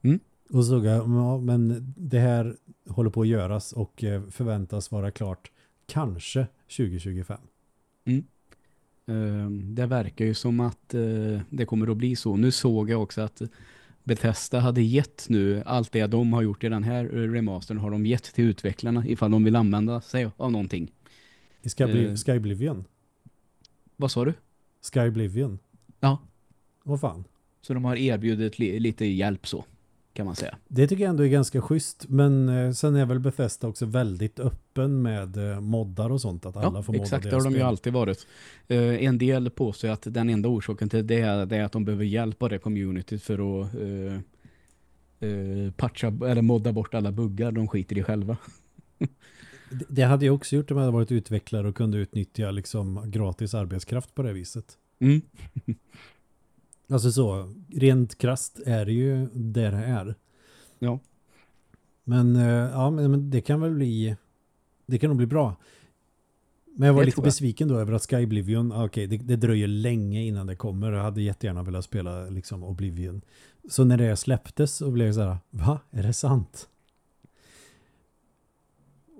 Mm. Och så såg jag, ja, men det här håller på att göras och eh, förväntas vara klart kanske 2025. Eh, Det verkar ju som att eh, det kommer att bli så. Nu såg jag också att Bethesda hade gett nu allt det de har gjort i den här eh, remastern har de gett till utvecklarna ifall de vill använda sig av någonting. I Sky, Eh. Skyblivion. Vad sa du? Skyblivion. Ja. Vad fan. Så de har erbjudit li lite hjälp så, kan man säga. Det tycker jag ändå är ganska schysst. Men eh, sen är väl Bethesda också väldigt öppen med eh, moddar och sånt. Att alla Ja, får modda exakt, det deras har de ju alltid varit. Eh, en del påstår att den enda orsaken till det är, det är att de behöver hjälp av det communityt för att patcha, eller modda bort alla buggar de skiter i själva. Det- Det hade jag också gjort om jag hade varit utvecklare och kunde utnyttja liksom gratis arbetskraft på det viset. Mm. Alltså så, rent krasst är det ju det det är. Ja. Men eh, ja, men det kan väl bli det kan nog bli bra. Men jag var Det lite jag. besviken då över att Sky Oblivion, ah, okej, det, det dröjer länge innan det kommer. Jag hade jättegärna velat spela liksom Oblivion. Så när det släpptes så blev jag så här, va? Är det sant?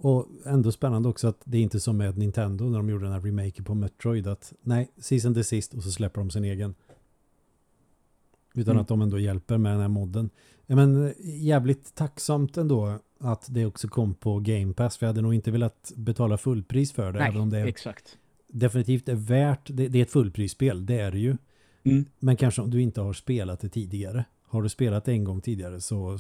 Och ändå spännande också att det är inte som med Nintendo när de gjorde den här remaken på Metroid att nej, season till sist och så släpper de sin egen. Utan Mm. att de ändå hjälper med den här modden. Men jävligt tacksamt ändå att det också kom på Game Pass för jag hade nog inte velat betala fullpris för det. även om det exakt. definitivt är värt, det, det är ett fullprisspel, det är det ju. Mm. Men kanske om du inte har spelat det tidigare. Har du spelat det en gång tidigare så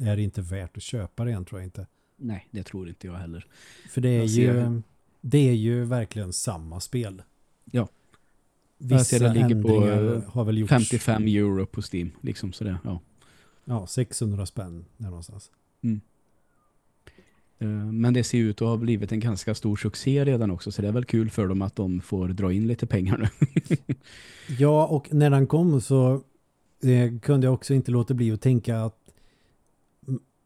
är det inte värt att köpa det igen tror jag inte. Nej, det tror inte jag heller. För det är Jag ju det är ju verkligen samma spel. Ja. Vissa det ligger på, ändringar eh, har väl gjorts 55 euro på Steam, liksom sådär. Ja. ja, 600 spänn där någonstans. Eh, Men det ser ut att ha blivit en ganska stor succé redan också, så det är väl kul för dem att de får dra in lite pengar nu. *laughs* Ja, och när den kom så eh, kunde jag också inte låta bli att tänka att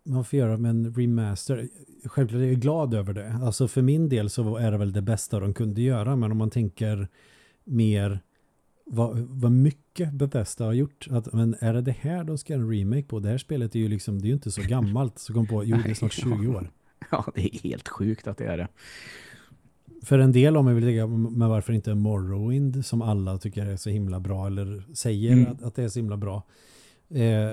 man får göra med en remaster. Självklart är jag glad över det. Alltså för min del så är det väl det bästa de kunde göra. Men om man tänker mer vad, vad mycket Bethesda har gjort. Att, men är det det här de ska göra en remake på? Det här spelet är ju liksom, det är ju inte så gammalt. Så kom på, jo det är snart 20 år. *laughs* ja, det är helt sjukt att det är det. För en del om jag vill lägga med varför inte Morrowind som alla tycker är så himla bra eller säger Mm. att, att det är så himla bra. Eh,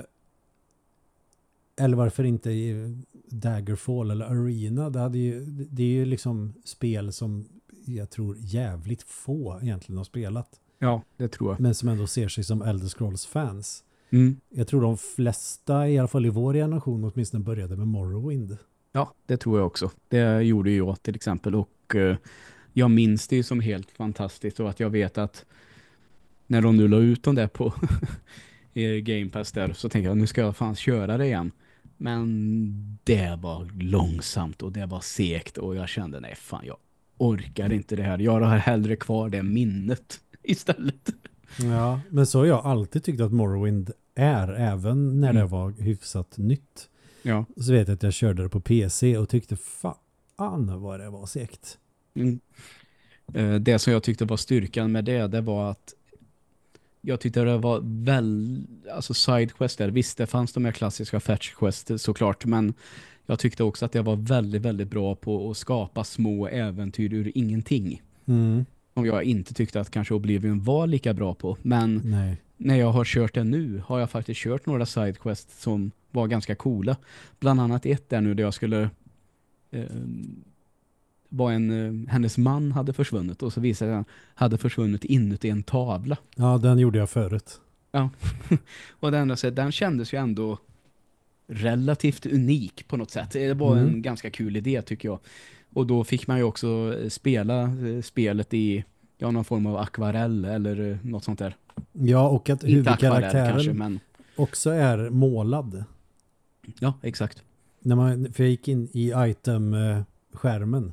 eller varför inte i Daggerfall eller Arena. Det, hade ju, det är ju liksom spel som jag tror jävligt få egentligen har spelat. Ja, det tror jag. Men som ändå ser sig som Elder Scrolls-fans. Mm. Jag tror de flesta, i alla fall i vår generation, åtminstone började med Morrowind. Ja, det tror jag också. Det gjorde jag till exempel och eh, jag minns det ju som helt fantastiskt och att jag vet att när de nu la ut dem där på *laughs* Game Pass där så tänkte jag nu ska jag fan köra det igen. Men det var långsamt och det var segt och jag kände nej fan jag orkar inte det här. Jag har hellre kvar det minnet *laughs* istället. Ja, men så har jag alltid tyckt att Morrowind är, även när det Mm. var hyfsat nytt. Ja. Så vet jag att jag körde det på PC och tyckte fan vad det var segt. Mm. Eh, Det som jag tyckte var styrkan med det, det var att jag tyckte det var väl, alltså sidequest där, visst det fanns de här klassiska fetch quest såklart, men jag tyckte också att jag var väldigt, väldigt bra på att skapa små äventyr ur ingenting. Mm. Som jag inte tyckte att kanske Oblivion var lika bra på, men Nej. när jag har kört det nu har jag faktiskt kört några sidequests som var ganska coola. Bland annat ett där nu där jag skulle eh, var en, hennes man hade försvunnit och så visade han hade försvunnit inuti en tavla. Ja, den gjorde jag förut. *laughs* Och den, alltså, den kändes ju ändå relativt unik på något sätt. Det var Mm. en ganska kul idé tycker jag. Och då fick man ju också eh, spela eh, spelet i ja, någon form av akvarell eller eh, något sånt där. Ja, och att huvudkaraktären kanske, men också är målad. ja, exakt. När man, för jag gick in i item-skärmen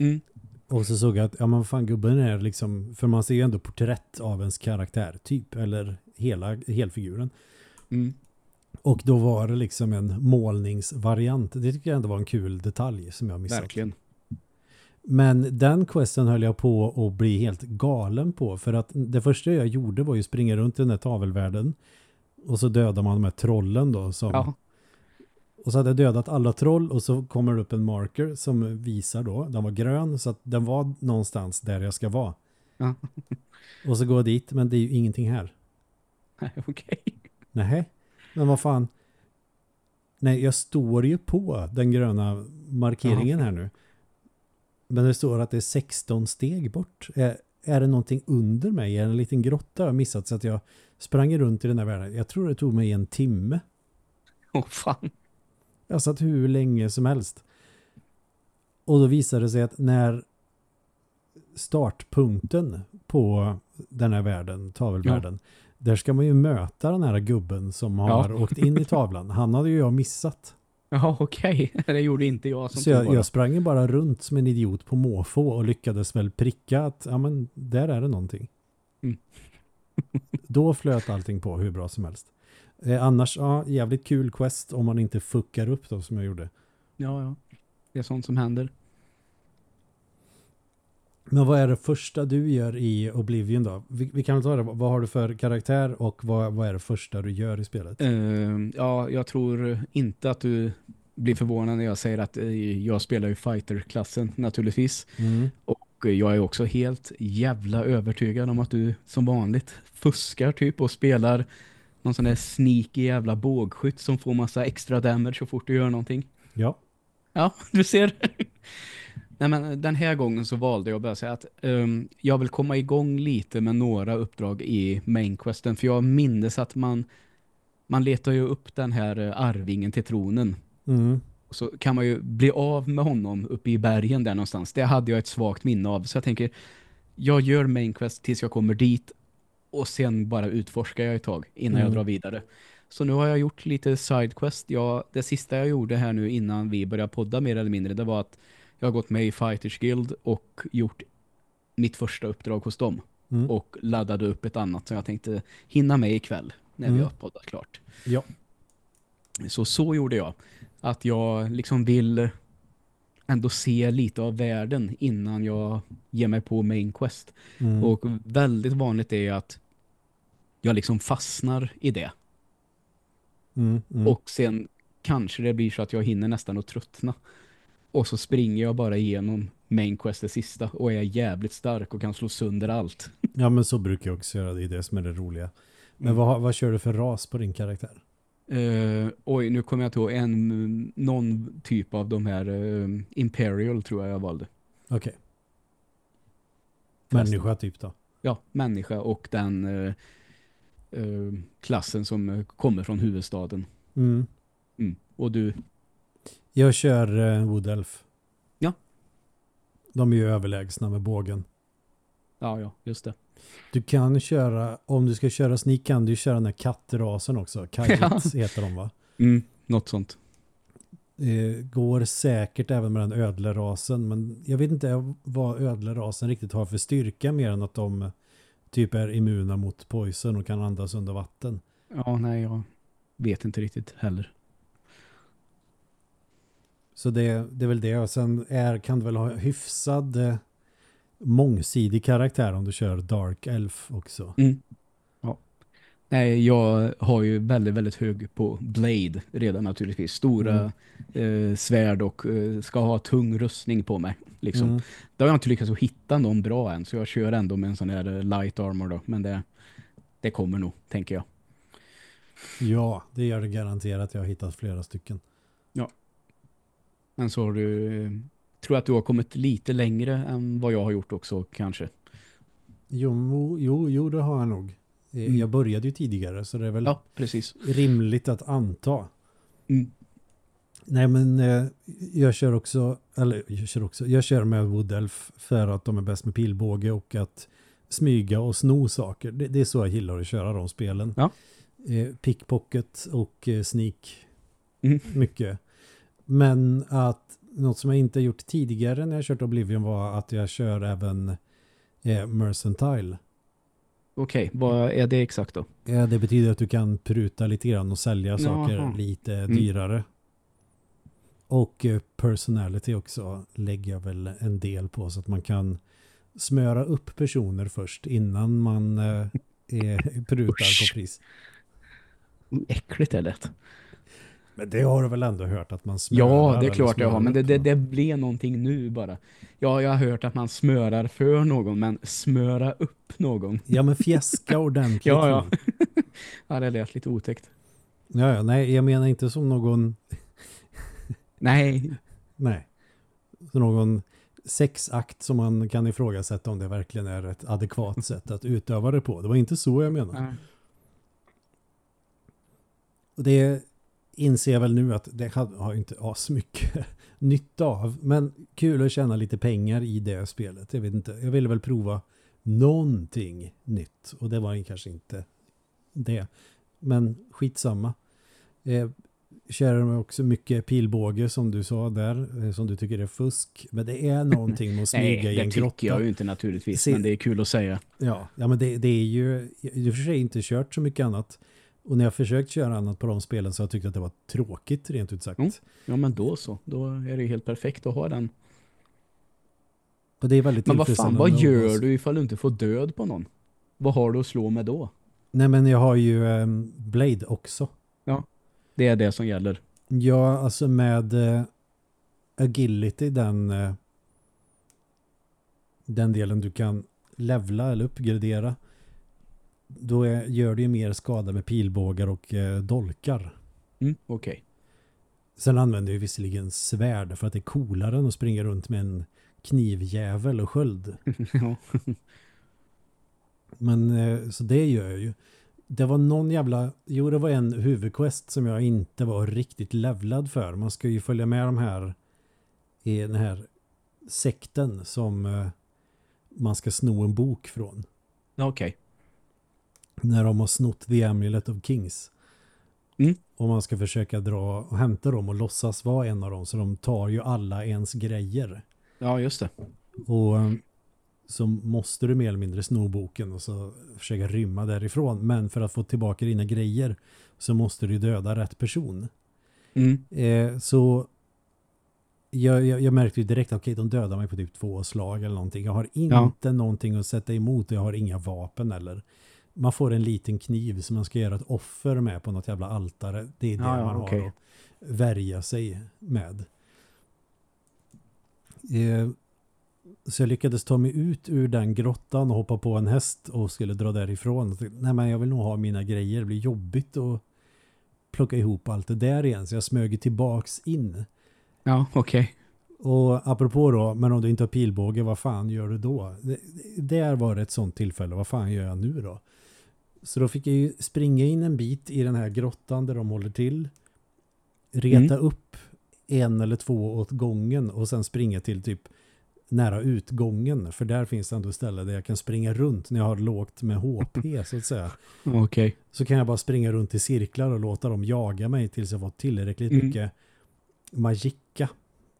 Mm. och så såg jag att ja, men fan gubben är liksom, för man ser ju ändå porträtt av ens karaktär typ, eller hela helfiguren. Mm. Och då var det liksom en målningsvariant. Det tycker jag ändå var en kul detalj som jag missat. Verkligen. Men den questen höll jag på att bli helt galen på. För att det första jag gjorde var ju springa runt i den här tavelvärlden. Och så dödar man de här trollen då. Som, Ja. Och så hade jag dödat alla troll och så kommer det upp en marker som visar då. Den var grön så att den var någonstans där jag ska vara. Ja. Och så går jag dit men det är ju ingenting här. *laughs* Nej, okej. Nej, men vad fan. Nej, jag står ju på den gröna markeringen här nu. Men det står att det är 16 steg bort. Är, är det någonting under mig? Är det en liten grotta jag missat så att jag sprang runt i den här världen? Jag tror det tog mig en timme. Åh fan. Jag satt hur länge som helst. Och då visade det sig att när startpunkten på den här världen, tavelvärlden, där ska man ju möta den här gubben som har Ja. åkt in i tavlan. Han hade ju jag missat. Ja, okej. *laughs* Det gjorde inte jag som Så jag, jag sprang ju bara runt som en idiot på måfå och lyckades väl pricka att ja men där är det någonting. Mm. *laughs* Då flöt allting på hur bra som helst. Eh, annars, ja, jävligt kul quest om man inte fuckar upp då som jag gjorde. Ja, ja. Det är sånt som händer. Men vad är det första du gör i Oblivion då? Vi, vi kan ta det. Vad har du för karaktär och vad, vad är det första du gör i spelet? Ehm, ja, jag tror inte att du blir förvånad när jag säger att eh, jag spelar ju fighter-klassen naturligtvis. Mm. Och eh, jag är också helt jävla övertygad om att du som vanligt fuskar typ och spelar någon sån där sneaky jävla bågskytt som får massa extra damage så fort du gör någonting. Ja. Ja, du ser. Nej men den här gången så valde jag bara säga att ehm, jag vill komma igång lite med några uppdrag i main questen för jag minns att man man letar ju upp den här eh, arvingen till tronen Mm. så kan man ju bli av med honom uppe i bergen där någonstans. Det hade jag ett svagt minne av så jag tänker jag gör main quest tills jag kommer dit och sen bara utforskar jag ett tag innan jag Mm. drar vidare. Så nu har jag gjort lite sidequest. Ja, det sista jag gjorde här nu innan vi började podda mer eller mindre det var att jag har gått med i Fighters Guild och gjort mitt första uppdrag hos dem. Mm. Och laddade upp ett annat som jag tänkte hinna med ikväll när vi Mm. har poddat klart. Ja. Så så gjorde jag. Att jag liksom vill ändå se lite av världen innan jag ger mig på main quest. Mm. Och väldigt vanligt är att jag liksom fastnar i det. Mm. Mm. Och sen kanske det blir så att jag hinner nästan att tröttna. Och så springer jag bara igenom main quest det sista och är jävligt stark och kan slå sönder allt. Ja men så brukar jag också göra. Det är det som är det roliga. Men Mm. vad, vad kör du för ras på din karaktär? Eh, oj, nu kommer jag till en någon typ av de här eh, Imperial tror jag jag valde. Okej. Förresten. Människa typ då? Ja, människa och den eh, klassen som kommer från huvudstaden. Mm. Mm. Och du, Jag kör eh, Wood Elf. Ja. De är ju överlägsna med bågen. ja ja, just det. Du kan köra, om du ska köra sneak kan du köra den här kattrasen också. *laughs* Kajit Ja. heter de va? Mm, något sånt. Eh, går säkert även med den ödlerasen. Men jag vet inte vad ödlerasen riktigt har för styrka mer än att de typ är immuna mot poison och kan andas under vatten. Ja, nej, jag vet inte riktigt heller. Så det, det är väl det. Och sen är, kan du väl ha hyfsad eh, mångsidig karaktär om du kör Dark Elf också. Mm. Ja. Nej, jag har ju väldigt, väldigt hög på Blade redan naturligtvis. Stora eh, svärd och eh, ska ha tung rustning på mig. Liksom. Mm. Det har jag inte lyckats att hitta någon bra än så jag kör ändå med en sån här eh, light armor då. Men det, det kommer nog, tänker jag. Ja, det gör det garanterat. Jag har hittat flera stycken. Men så har du, tror jag att du har kommit lite längre än vad jag har gjort också kanske. Jo, jo, jo det har jag nog. Eh, Mm. Jag började ju tidigare så det är väl Ja, rimligt att anta. Mm. Nej men eh, jag kör också, eller jag kör också, jag kör med Wood Elf för att de är bäst med pilbåge och att smyga och sno saker. Det, det är så jag gillar att köra de spelen. Ja. Eh, pickpocket och sneak. Mm. Mycket. Men att något som jag inte gjort tidigare när jag kört Oblivion var att jag kör även eh, Mercantile. Okej, vad är det exakt då? Ja, det betyder att du kan pruta lite grann och sälja saker Jaha. lite Mm. dyrare. Och eh, personality också lägger jag väl en del på så att man kan smöra upp personer först innan man eh, är prutar på pris. Äckligt är det. Men det har du väl ändå hört att man smörar? Ja, det är klart jag har. Men det, det, det blev någonting nu bara. Ja, jag har hört att man smörar för någon, men smöra upp någon. Ja, men fjäska *laughs* ordentligt. Ja, ja. *laughs* Ja, det lät lite otäckt. ja, ja. Nej, jag menar inte som någon... *laughs* Nej, Nej. Som någon sexakt som man kan ifrågasätta om det verkligen är ett adekvat sätt att utöva det på. Det var inte så jag menade. nej. Och det inser jag väl nu att det har jag inte as mycket *laughs* nytta av. Men kul att tjäna lite pengar i det spelet. Jag vet inte. Jag ville väl prova någonting nytt. Och det var ju kanske inte det. Men skitsamma. Eh, mig också mycket pilbåge som du sa där. Eh, som du tycker är fusk. Men det är någonting med att *laughs* smyga nej i det en tycker grotta. jag ju inte naturligtvis. Se- Men det är kul att säga. Ja, ja men det, det är ju, i och för sig inte kört så mycket annat. Och när jag försökt köra annat på de spelen så har jag tyckt att det var tråkigt rent ut sagt. Mm. Ja, men då så. Då är det helt perfekt att ha den. Och det är väldigt Men vad fan, vad gör du ifall du inte får död på någon? Vad har du att slå med då? Nej men jag har ju ehm, Blade också. Det är det som gäller. Ja, alltså med eh, agility, den, eh, den delen du kan levla eller uppgradera. Då är, gör det ju mer skada med pilbågar och eh, dolkar. Mm, Okej. Sen använder jag visserligen svärd för att det är coolare än att springa runt med en knivjävel och sköld. *laughs* Men eh, så det gör jag ju. Det var någon jävla, jo det var en huvudquest som jag inte var riktigt levlad för. Man ska ju följa med de här i den här sekten som eh, man ska sno en bok från. Okej. När de har snott The Amulet of Kings. Mm. Och man ska försöka dra och hämta dem och låtsas vara en av dem. Så de tar ju alla ens grejer. Ja, just det. Och eh, så måste du mer eller mindre sno boken och så försöka rymma därifrån. Men för att få tillbaka dina grejer så måste du döda rätt person. Mm. Eh, så jag, jag, jag märkte ju direkt att okej, de dödar mig på typ två slag eller någonting. Jag har inte någonting att sätta emot och jag har inga vapen eller. Man får en liten kniv som man ska göra ett offer med på något jävla altare. Det är det Ja, ja, man okej. har att värja sig med. Eh, så jag lyckades ta mig ut ur den grottan och hoppa på en häst och skulle dra därifrån. Nej men jag vill nog ha mina grejer. Det blir jobbigt att plocka ihop allt det där igen. Så jag smög tillbaks in. Ja, okej. Och apropå då, men om du inte har pilbåge, vad fan gör du då? Det, där var det ett sånt tillfälle, vad fan gör jag nu då? Så då fick jag ju springa in en bit i den här grottan där de håller till. Reta upp en eller två åt gången och sen springa till typ nära utgången. För där finns det ändå ställen där jag kan springa runt när jag har lågt med HP så att säga. *laughs* Okej. Så kan jag bara springa runt i cirklar och låta dem jaga mig tills jag fått tillräckligt Mm. mycket magicka.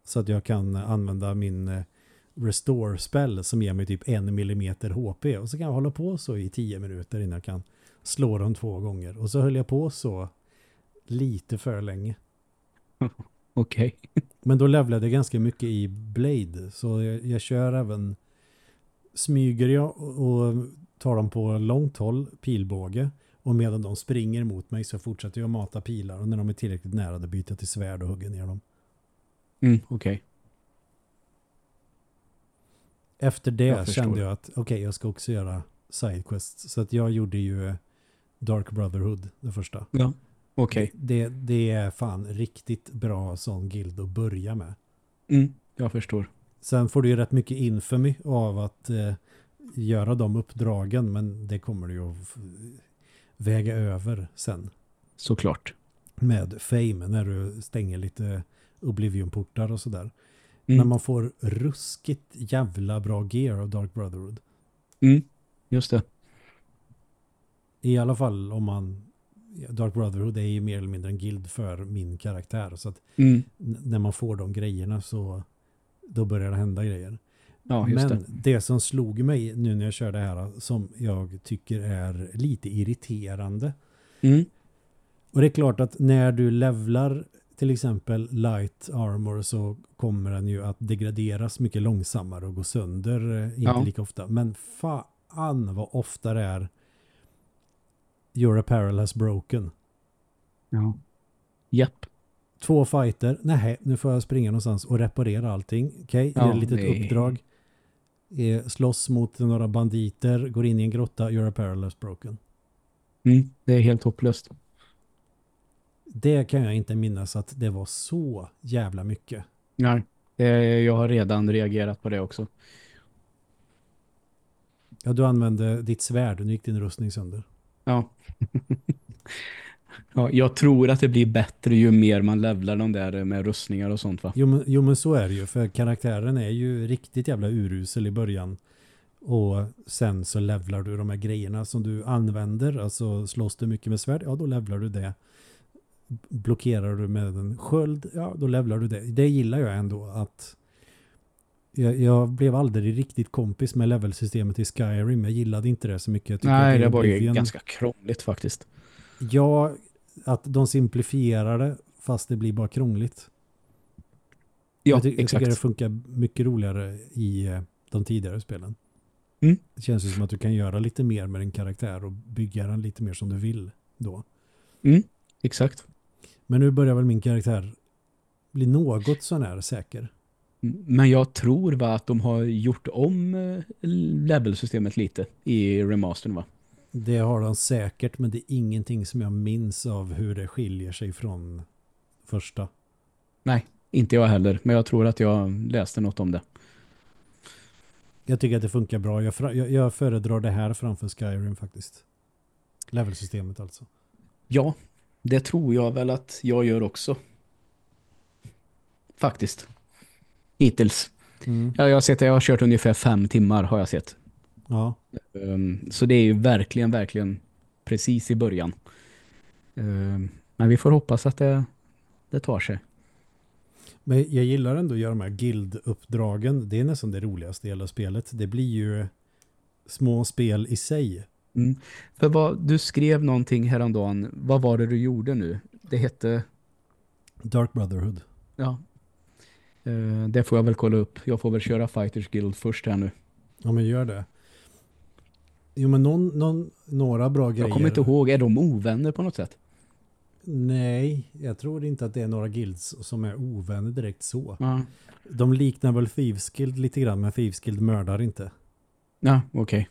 Så att jag kan använda min restore spell som ger mig typ en millimeter HP. Och så kan jag hålla på så i tio minuter innan jag kan slå dem två gånger. Och så höll jag på så lite för länge. *laughs* Okej. Men då levlade jag ganska mycket i Blade. Så jag, jag kör även smyger jag och, och tar dem på långt håll, pilbåge. Och medan de springer mot mig så fortsätter jag mata pilar. Och när de är tillräckligt nära då byter jag till svärd och hugger ner dem. Mm, okej. Efter det Jag kände jag att okej, jag ska också göra sidequests. Så att jag gjorde ju eh, Dark Brotherhood, det första. Ja. Okej. Det, det är fan riktigt bra sån guild att börja med. Mm, jag förstår. Sen får du ju rätt mycket infamy av att eh, göra de uppdragen men det kommer du ju att väga över sen Såklart. med fame när du stänger lite Oblivion-portar och sådär. Mm. Men man får ruskigt jävla bra gear av Dark Brotherhood. Mm, just det. I alla fall om man Dark Brotherhood är ju mer eller mindre en guild för min karaktär så att Mm. när man får de grejerna så då börjar det hända grejer. Ja, Men det. det. som slog mig nu när jag körde det här som jag tycker är lite irriterande. Mm. Och det är klart att när du levlar till exempel light armor så kommer den ju att degraderas mycket långsammare och gå sönder eh, inte Ja. lika ofta. Men fan vad ofta det är Your apparel has broken. Ja. Japp. Två fighter. Nej, nu får jag springa någonstans och reparera allting. Okej, Ja, det är ett litet är- uppdrag. Eh, slåss mot några banditer, går in i en grotta, your apparel has broken. Mm, det är helt hopplöst. Det kan jag inte minnas att det var så jävla mycket. Nej, jag har redan reagerat på det också. Ja, du använde ditt svärd och nu gick din rustning sönder. Ja. *laughs* ja. Jag tror att det blir bättre ju mer man levlar de där med rustningar och sånt va? Jo men, jo men så är det ju, för karaktären är ju riktigt jävla urusel i början. Och sen så levlar du de här grejerna som du använder. Alltså slåss du mycket med svärd, ja då levlar du det. Blockerar du med en sköld, ja då levlar du det. Det gillar jag ändå att jag, jag blev aldrig riktigt kompis med levelsystemet i Skyrim. Jag gillade inte det så mycket. Jag Nej, att det var ju ganska krångligt faktiskt. Ja, att de simplifierar det fast det blir bara krångligt. Ja, jag, ty- jag exakt. tycker det funkar mycket roligare i eh, de tidigare spelen. Mm. Det känns ju som att du kan göra lite mer med din karaktär och bygga den lite mer som du vill då. Mm, exakt. Men nu börjar väl min karaktär bli något sån här säker. Men jag tror va att de har gjort om eh, levelsystemet lite i remastern va? Det har de säkert men det är ingenting som jag minns av hur det skiljer sig från första. Inte jag heller, men jag tror att jag läste något om det. Jag tycker att det funkar bra. Jag, jag, jag föredrar det här framför Skyrim faktiskt. Levelsystemet alltså. Ja, det tror jag väl att jag gör också. Faktiskt. Hittills. Mm. Ja, jag har sett jag har kört ungefär fem timmar har jag sett. Ja. Um, så det är ju verkligen, verkligen precis i början. Um, men vi får hoppas att det, det tar sig. Men jag gillar ändå att göra de här guilduppdragen. Det är nästan det roligaste i hela spelet. Det blir ju små spel i sig. Mm. För vad, du skrev någonting häromdagen. Vad var det du gjorde nu? Det hette... Dark Brotherhood. Ja. Uh, det får jag väl kolla upp. Jag får väl köra Fighters Guild först här nu. Ja men gör det. Jo men någon, någon, några bra grejer. Jag kommer inte ihåg. Är de ovänner på något sätt? Nej, jag tror inte att det är några guilds som är ovänner direkt så. Ja, De liknar väl Thieves Guild lite grann, men Thieves Guild mördar inte. ja okej.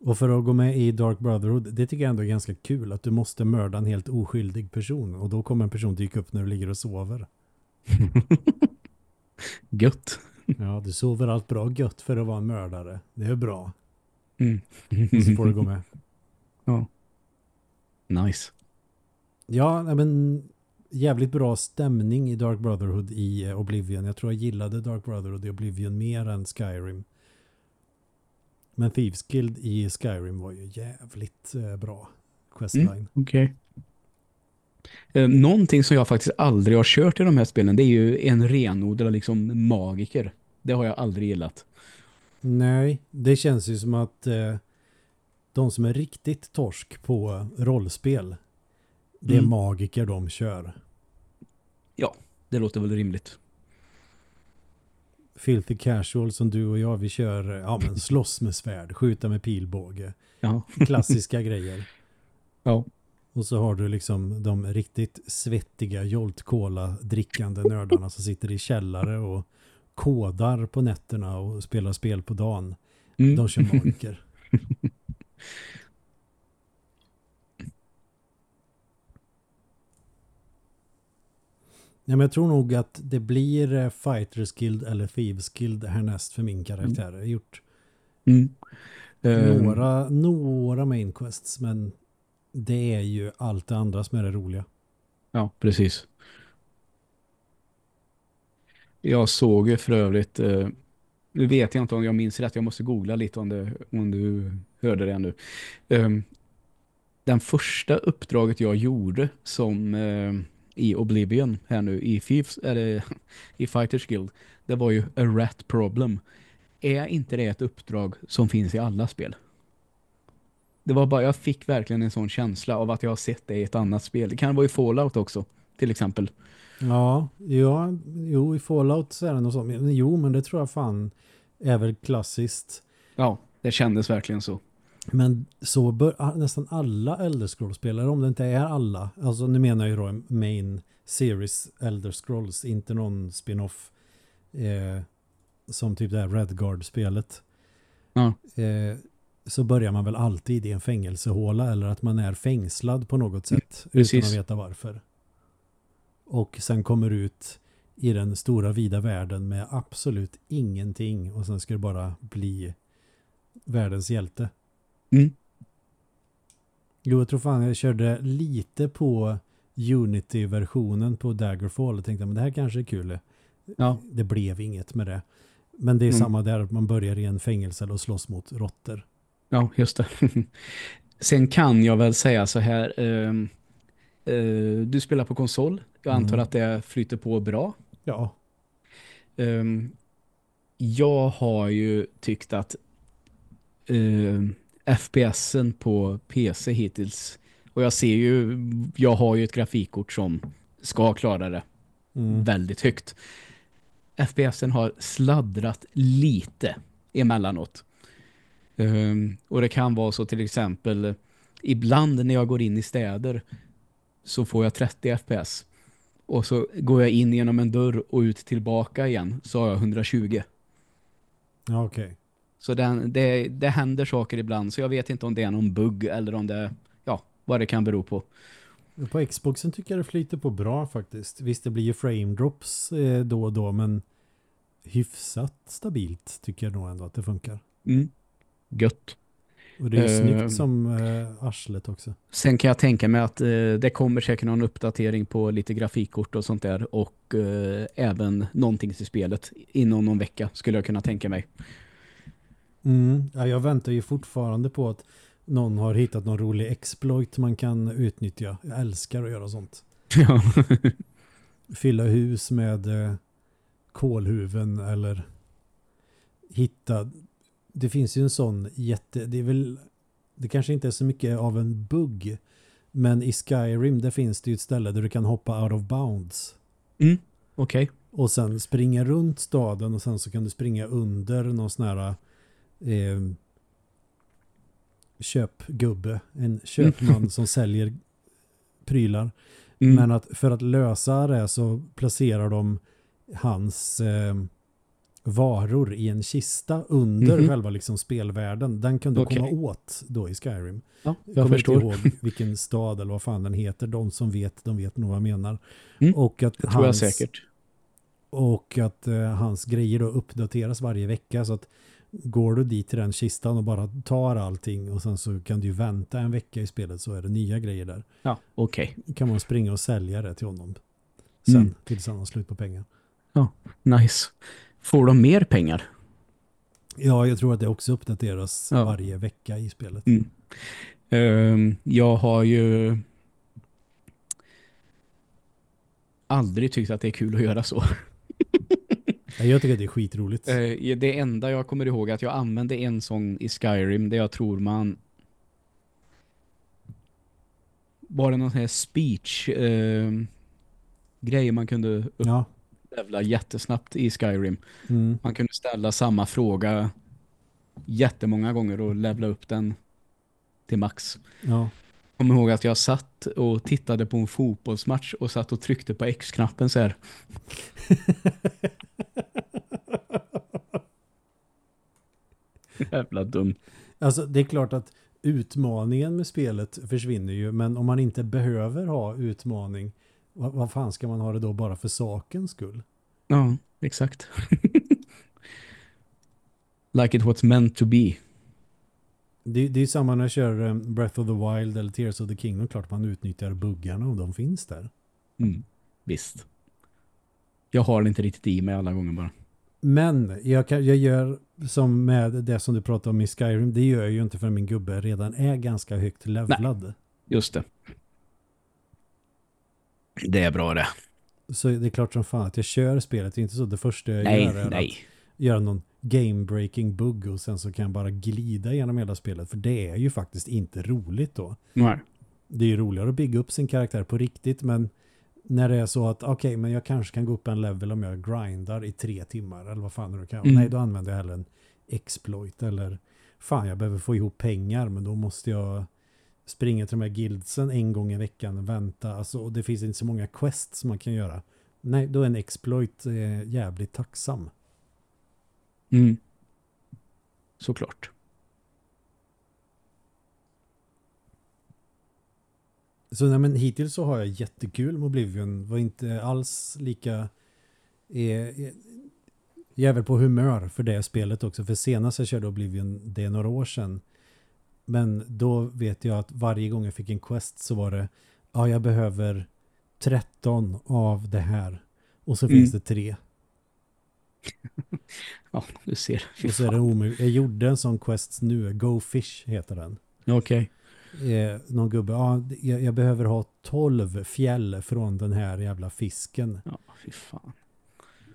Och för att gå med i Dark Brotherhood, det tycker jag ändå är ganska kul att du måste mörda en helt oskyldig person och då kommer en person dyka upp när du ligger och sover. *laughs* Gött. Ja, du sover allt bra gött för att vara en mördare. Det är bra. Mm. Så får du gå med. *laughs* Nice. Ja, men jävligt bra stämning i Dark Brotherhood i eh, Oblivion. Jag tror jag gillade Dark Brotherhood i Oblivion mer än Skyrim. Men Thieves Guild i Skyrim var ju jävligt eh, bra questline. Okej. Eh, någonting som jag faktiskt aldrig har kört i de här spelen det är ju en renodlad liksom magiker. Det har jag aldrig gillat. Nej, det känns ju som att eh, de som är riktigt torsk på rollspel det är Mm. magiker de kör. Det låter väl rimligt. Filthy casual som du och jag, vi kör ja, men *laughs* slåss med svärd, skjuta med pilbåge. Ja. Klassiska grejer. *laughs* Ja. Och så har du liksom de riktigt svettiga Jolt Cola drickande nördarna som sitter i källare och kodar på nätterna och spelar spel på dagen. Mm. De kör magiker. *laughs* Ja, men jag tror nog att det blir eh, Fighters Guild eller Thieves Guild härnäst för min karaktär. Jag har gjort Mm. Eh, några, några main quests men det är ju allt det andra som är det roliga. Ja, precis. Jag såg ju för övrigt, eh, nu vet jag inte om jag minns rätt, jag måste googla lite om, det, om du hörde det nu. Eh, den första uppdraget jag gjorde som eh, i Oblivion här nu i Thieves, eller *laughs* i Fighters Guild, det var ju a rat problem. Är inte det ett uppdrag som finns i alla spel? Det var bara, jag fick verkligen en sån känsla av att jag har sett det i ett annat spel. Det kan vara i Fallout också, till exempel. Ja, ja, jo i Fallout så är det något sånt. Jo, men det tror jag fan är väl klassiskt. Ja, det kändes verkligen så. Men så bör nästan alla Elder Scrolls-spelare, om det inte är alla, alltså nu menar jag ju då main series Elder Scrolls, inte någon spin-off eh, som typ det här Redguard-spelet. Ja. Eh, så börjar man väl alltid i en fängelsehåla eller att man är fängslad på något sätt Precis. utan att veta varför. Och sen kommer ut i den stora vida världen med absolut ingenting och sen ska det bara bli världens hjälte. Mm. Jo, jag tror fan jag körde lite på Unity-versionen på Daggerfall och tänkte men det här kanske är kul. Ja. Det blev inget med det. Men det är Mm. samma där, att man börjar i en fängelse och slåss mot råttor. Ja, just det. *laughs* Sen kan jag väl säga så här. ehm, eh, du spelar på konsol. Jag antar Mm. att det flyter på bra. Ja, Ehm, jag har ju tyckt att ehm, FPSen på PC hittills och jag ser ju, jag har ju ett grafikkort som ska klara det mm. väldigt högt. FPSen har sladdrat lite emellanåt. Ehm, och det kan vara så till exempel ibland när jag går in i städer så får jag 30 FPS. Och så går jag in genom en dörr och ut tillbaka igen så har jag 120. ja okej. Så den, det, det händer saker ibland så jag vet inte om det är någon bugg eller om det, ja, vad det kan bero på. På Xboxen tycker jag det flyter på bra faktiskt. Visst, det blir ju frame drops eh, då och då, men hyfsat stabilt tycker jag nog ändå att det funkar. Mm. Gött. Och det är ju Eh. snyggt som eh, arslet också. Sen kan jag tänka mig att eh, det kommer säkert någon uppdatering på lite grafikkort och sånt där och eh, även någonting till spelet inom någon vecka skulle jag kunna tänka mig. Mm. Ja, jag väntar ju fortfarande på att någon har hittat någon rolig exploit man kan utnyttja. Jag älskar att göra sånt. *laughs* Ja. Fylla hus med eh, kolhuven eller hitta. Det finns ju en sån jätte, det är väl, det kanske inte är så mycket av en bugg. Men i Skyrim där finns det ju ett ställe där du kan hoppa out of bounds. mm. Okej. Och sen springa runt staden och sen så kan du springa under någon sån här eh, köpgubbe. En köpman som säljer prylar. Mm. Men att för att lösa det så placerar de hans eh, varor i en kista under Mhm. själva liksom spelvärlden. Den kan du Okej. komma åt då i Skyrim. ja, Jag jag kommer förstår. inte ihåg vilken stad eller vad fan den heter. De som vet, de vet nog vad jag menar. Mm, Och att Det tror jag hans, säkert. Och att eh, hans grejer då uppdateras varje vecka. Så att går du dit till den kistan och bara tar allting och sen så kan du ju vänta en vecka i spelet så är det nya grejer där. Ja, okej. kan man springa och sälja det till honom. Sen Mm. tills han har slut på pengar. Nice. Får de mer pengar? Ja, jag tror att det också uppdateras Ja. varje vecka i spelet. Mm. Ehm, jag har ju aldrig tyckt att det är kul att göra så. *laughs* Ja, Jag tycker att det är skitroligt. Eh, det enda jag kommer ihåg är att jag använde en sån i Skyrim där jag tror man var det någon sån här speech eh, grejer man kunde Ja. jättesnabbt i Skyrim. Mm. Man kunde ställa samma fråga jättemånga gånger och levla upp den till max. ja. Kommer ihåg att jag satt och tittade på en fotbollsmatch och satt och tryckte på X-knappen så här. *laughs* *laughs* Jävla dum. Alltså det är klart att utmaningen med spelet försvinner ju. Men om man inte behöver ha utmaning. Vad, vad fan ska man ha det då bara för sakens skull? Ja, exakt. *laughs* like it was meant to be. Det, det är ju samma när jag kör um, Breath of the Wild eller Tears of the Kingdom. Klart man utnyttjar buggarna och de finns där. Mm, visst. Jag har det inte riktigt i mig alla gånger bara. Men jag, kan, jag gör som med det som du pratade om i Skyrim. Det gör jag ju inte för min gubbe redan är ganska högt levlad. Just det. Det är bra det. Så det är klart som fan att jag kör spelet. Det är inte så det första jag Nej, gör är nej. att göra någon game-breaking bugg och sen så kan jag bara glida genom hela spelet. För det är ju faktiskt inte roligt då. Nej. Det är ju roligare att bygga upp sin karaktär på riktigt men när det är så att okej, men jag kanske kan gå upp en level om jag grindar i tre timmar eller vad fan det nu kan. Mm. Nej, då använder jag hellre en exploit eller fan, jag behöver få ihop pengar men då måste jag springa till de här guildsen en gång i veckan och vänta. Alltså, och det finns inte så många quests som man kan göra. Nej, då är en exploit eh, jävligt tacksam. Mm. Såklart. Så nej, men hittills så har jag jättekul med Oblivion. Var inte alls lika... Eh, eh, jag är väl på humör för det spelet också. För senast jag körde Oblivion, det är några år sedan. Men då vet jag att varje gång jag fick en quest så var det ja, jag behöver 13 av det här. Och så Mm. finns det tre. *laughs* Ja, du ser. Och så är det omöjligt. Jag gjorde en sån quest nu. Go Fish heter den. Okej. Eh, någon gubbe, ja, jag, jag behöver ha 12 fjäll från den här jävla fisken Ja, fy fan.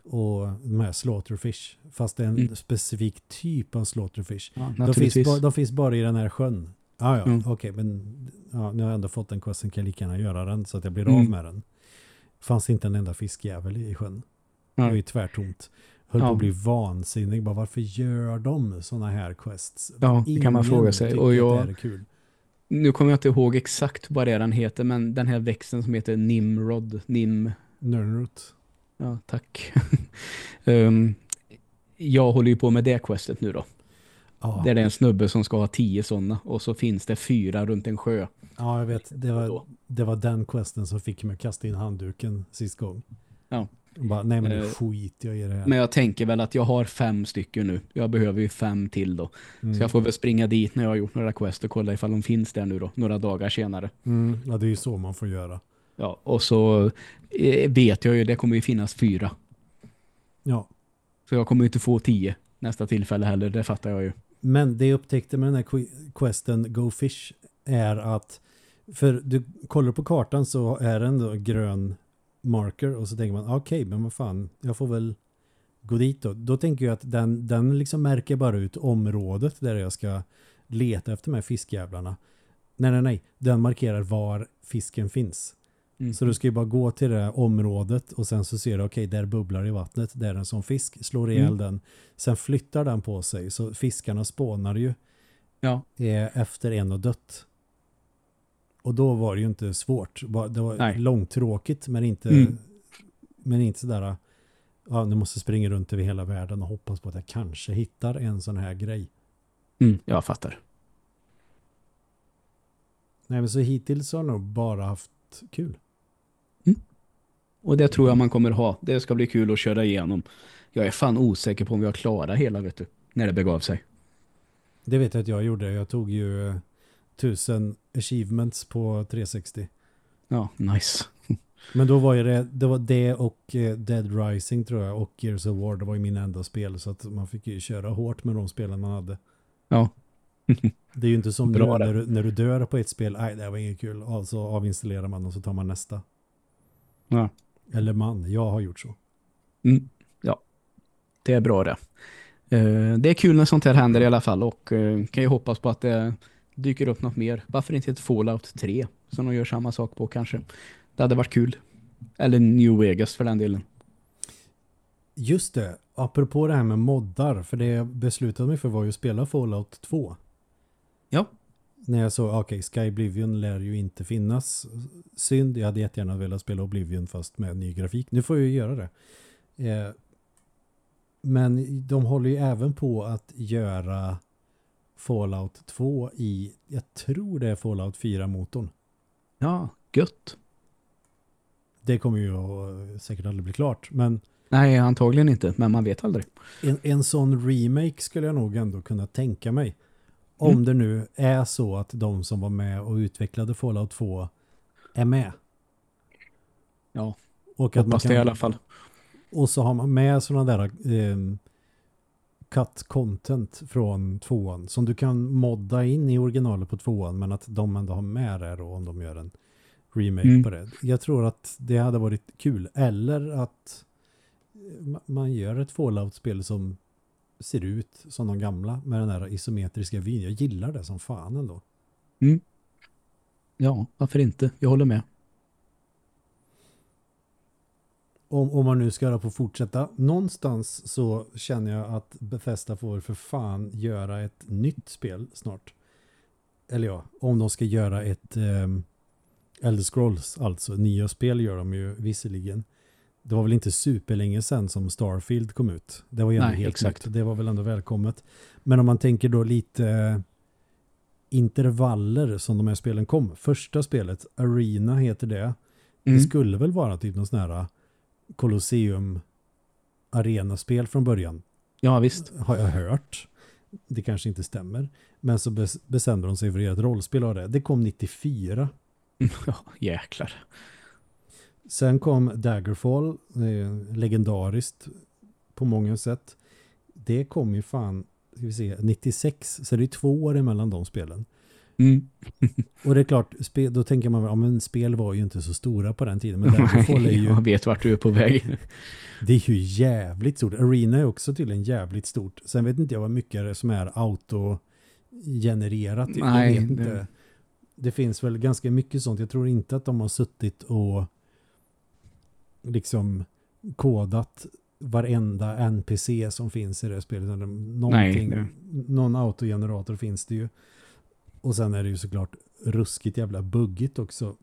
och de här slaughterfish. Fast det är en Mm. specifik typ av slaughterfish. Ja, De finns, ba, de finns bara i den här sjön. Ja, ja, Mm. okej, men ja, nu har jag ändå fått den questen, kan jag lika gärna göra den så att jag blir Mm. av med den. Fanns inte en enda fiskjävel i sjön. Det var ju tvärtomt. Höll Ja. på att bli vansinnig. Bara, varför gör de sådana här quests? Ja, det kan man fråga sig. Och jag- det här är kul. Nu kommer jag inte ihåg exakt vad det är den heter, men den här växten som heter Nimrod, Nim... Nernroot. Ja, tack. *laughs* Ehm, jag håller ju på med det questet nu då. Ja. Där det är en snubbe som ska ha tio sådana och så finns det fyra runt en sjö. Ja, jag vet. Det var, det var den questen som fick mig att kasta in handduken sist gång. Ja. Bara, nej men nu Eh, skiter jag i det här. Men jag tänker väl att jag har fem stycken nu. Jag behöver ju fem till då. mm. Så jag får väl springa dit när jag har gjort några quest och kolla ifall de finns där nu då. Några dagar senare. mm. Ja, det är ju så man får göra. Ja, och så eh, vet jag ju, det kommer ju finnas fyra. Ja. Så jag kommer ju inte få tio nästa tillfälle heller, det fattar jag ju. Men det jag upptäckte med den här que- questen Go Fish är att för du kollar på kartan så är det ändå grön marker och så tänker man okej, men vad fan, jag får väl gå dit då. Då tänker jag att den, den liksom märker bara ut området där jag ska leta efter de här fiskjävlarna. Nej, nej, nej. Den markerar var fisken finns. Mm. Så du ska ju bara gå till det här området och sen så ser du okej, där bubblar i vattnet, där är en sån fisk, slår ihjäl Mm. den. Sen flyttar den på sig, så fiskarna spånar ju Ja, eh, efter en och dött. Och då var det ju inte svårt. Det var Nej. långtråkigt men inte, Mm. men inte sådär ja, nu måste springa runt över hela världen och hoppas på att jag kanske hittar en sån här grej. mm, jag fattar. Nej men så hittills har jag nog bara haft kul. Och det tror jag man kommer ha. Det ska bli kul att köra igenom. Jag är fan osäker på om jag klarar hela, vet du. När det begav sig. Det vet jag att jag gjorde. Jag tog ju tusen achievements på 360. Ja, nice. *laughs* Men då var ju det, det var det och eh, Dead Rising tror jag och Gears of War. Det var ju min enda spel så att man fick ju köra hårt med de spelen man hade. Ja. *laughs* Det är ju inte som nu när du, när du dör på ett spel. Nej, det var inget kul. Alltså avinstallerar man och så tar man nästa. Ja. Eller man, jag har gjort så. Mm, ja, det är bra det. Eh, det är kul när sånt här händer i alla fall och eh, kan ju hoppas på att det dyker upp något mer. Varför inte ett Fallout 3 som de gör samma sak på kanske? Det hade varit kul. Eller New Vegas för den delen. Just det, apropå det här med moddar. För det jag beslutade mig för var ju att spela Fallout 2. Ja. När jag såg, okej, Sky Oblivion lär ju inte finnas. Synd, jag hade jättegärna velat spela Oblivion fast med ny grafik. Nu får jag ju göra det. Eh, men de håller ju även på att göra Fallout 2 i, jag tror det är Fallout 4-motorn. Ja, gött. Det kommer ju att säkert aldrig bli klart. Men Nej, antagligen inte, men man vet aldrig. en, en sån remake skulle jag nog ändå kunna tänka mig. Om Mm. det nu är så att de som var med och utvecklade Fallout 2 är med. Ja, Och, att man hoppas det i alla fall. och så har man med sådana där eh, cut content från tvåan som du kan modda in i originalet på tvåan men att de ändå har med det då om de gör en remake Mm. på det. Jag tror att det hade varit kul. Eller att ma- man gör ett Fallout-spel som ser ut som de gamla med den här isometriska vyn. Jag gillar det som fan ändå. Ja, varför inte? Jag håller med. Om, om man nu ska få fortsätta, någonstans så känner jag att Bethesda får för fan göra ett nytt spel snart. Eller ja, om de ska göra ett um, Elder Scrolls, alltså nya spel gör de ju visserligen. Det var väl inte superlänge sedan som Starfield kom ut. Det var ju ändå helt exakt. Nytt. Det var väl ändå välkommet. Men om man tänker då lite intervaller som de här spelen kom. Första spelet, Arena heter det. Mm. Det skulle väl vara typ någon sån här Colosseum arenaspel från början. Ja, visst. Har jag hört. Det kanske inte stämmer. Men så bestämde de sig för att göra ett rollspel av det. Det kom 94. *laughs* Ja, jäklar. Sen kom Daggerfall, legendariskt på många sätt. Det kom ju fan, ska vi se, 96, så det är två år emellan de spelen. Mm. *laughs* och det är klart, då tänker man, ja men spel var ju inte så stora på den tiden. Men *laughs* Daggerfall är ju... Jag vet vart du är på väg. *laughs* det är ju jävligt stort. Arena är också tydligen jävligt stort. Sen vet inte jag vad mycket som är auto-genererat. Nej, det... det... det finns väl ganska mycket sånt. Jag tror inte att de har suttit och liksom kodat varenda NPC som finns i det spelet. Någonting, Nej, någon autogenerator finns det ju. Och sen är det ju såklart ruskigt jävla buggigt också.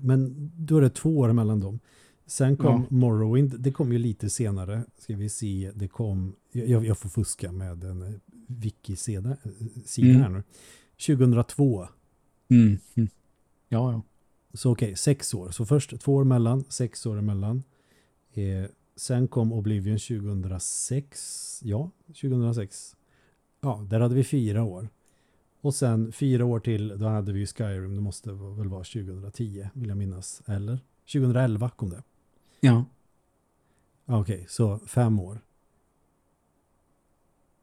Men då är det två år mellan dem. Sen kom ja. Morrowind, det kom ju lite senare. Ska vi se, det kom, jag, jag får fuska med en eh, wiki-sida mm. här nu. 2002. Mm. Mm. Ja, ja. Så okej, okay, sex år. Så först två år emellan, sex år emellan. Eh, sen kom Oblivion 2006. Ja, 2006. Ja, där hade vi fyra år. Och sen fyra år till, då hade vi Skyrim. Det måste väl vara 2010, vill jag minnas. Eller? 2011 kom det. Ja. Okej, okay, så fem år.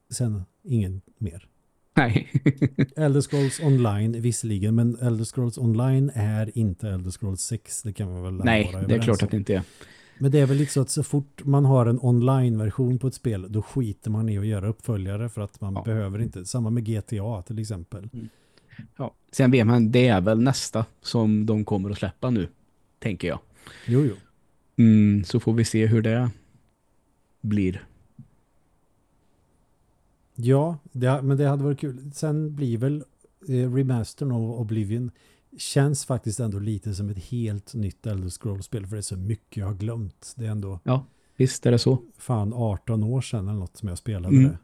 Sen ingen mer. Nej. *laughs* Elder Scrolls Online visserligen, men Elder Scrolls Online är inte Elder Scrolls 6. Det kan man väl Nej, det är klart att det inte är. Men det är väl lite så att så fort man har en online-version på ett spel, då skiter man i att göra uppföljare för att man ja. behöver inte. Samma med GTA till exempel. Mm. Ja, sen vet man, det är väl nästa som de kommer att släppa nu, tänker jag. Jo, jo. Mm, så får vi se hur det blir. Ja, det, men det hade varit kul. Sen blir väl eh, remastern av Oblivion känns faktiskt ändå lite som ett helt nytt Elder Scrolls-spel för det är så mycket jag har glömt. Det är ändå... Ja, visst är det så. Fan, 18 år sedan eller något som jag spelade mm. det.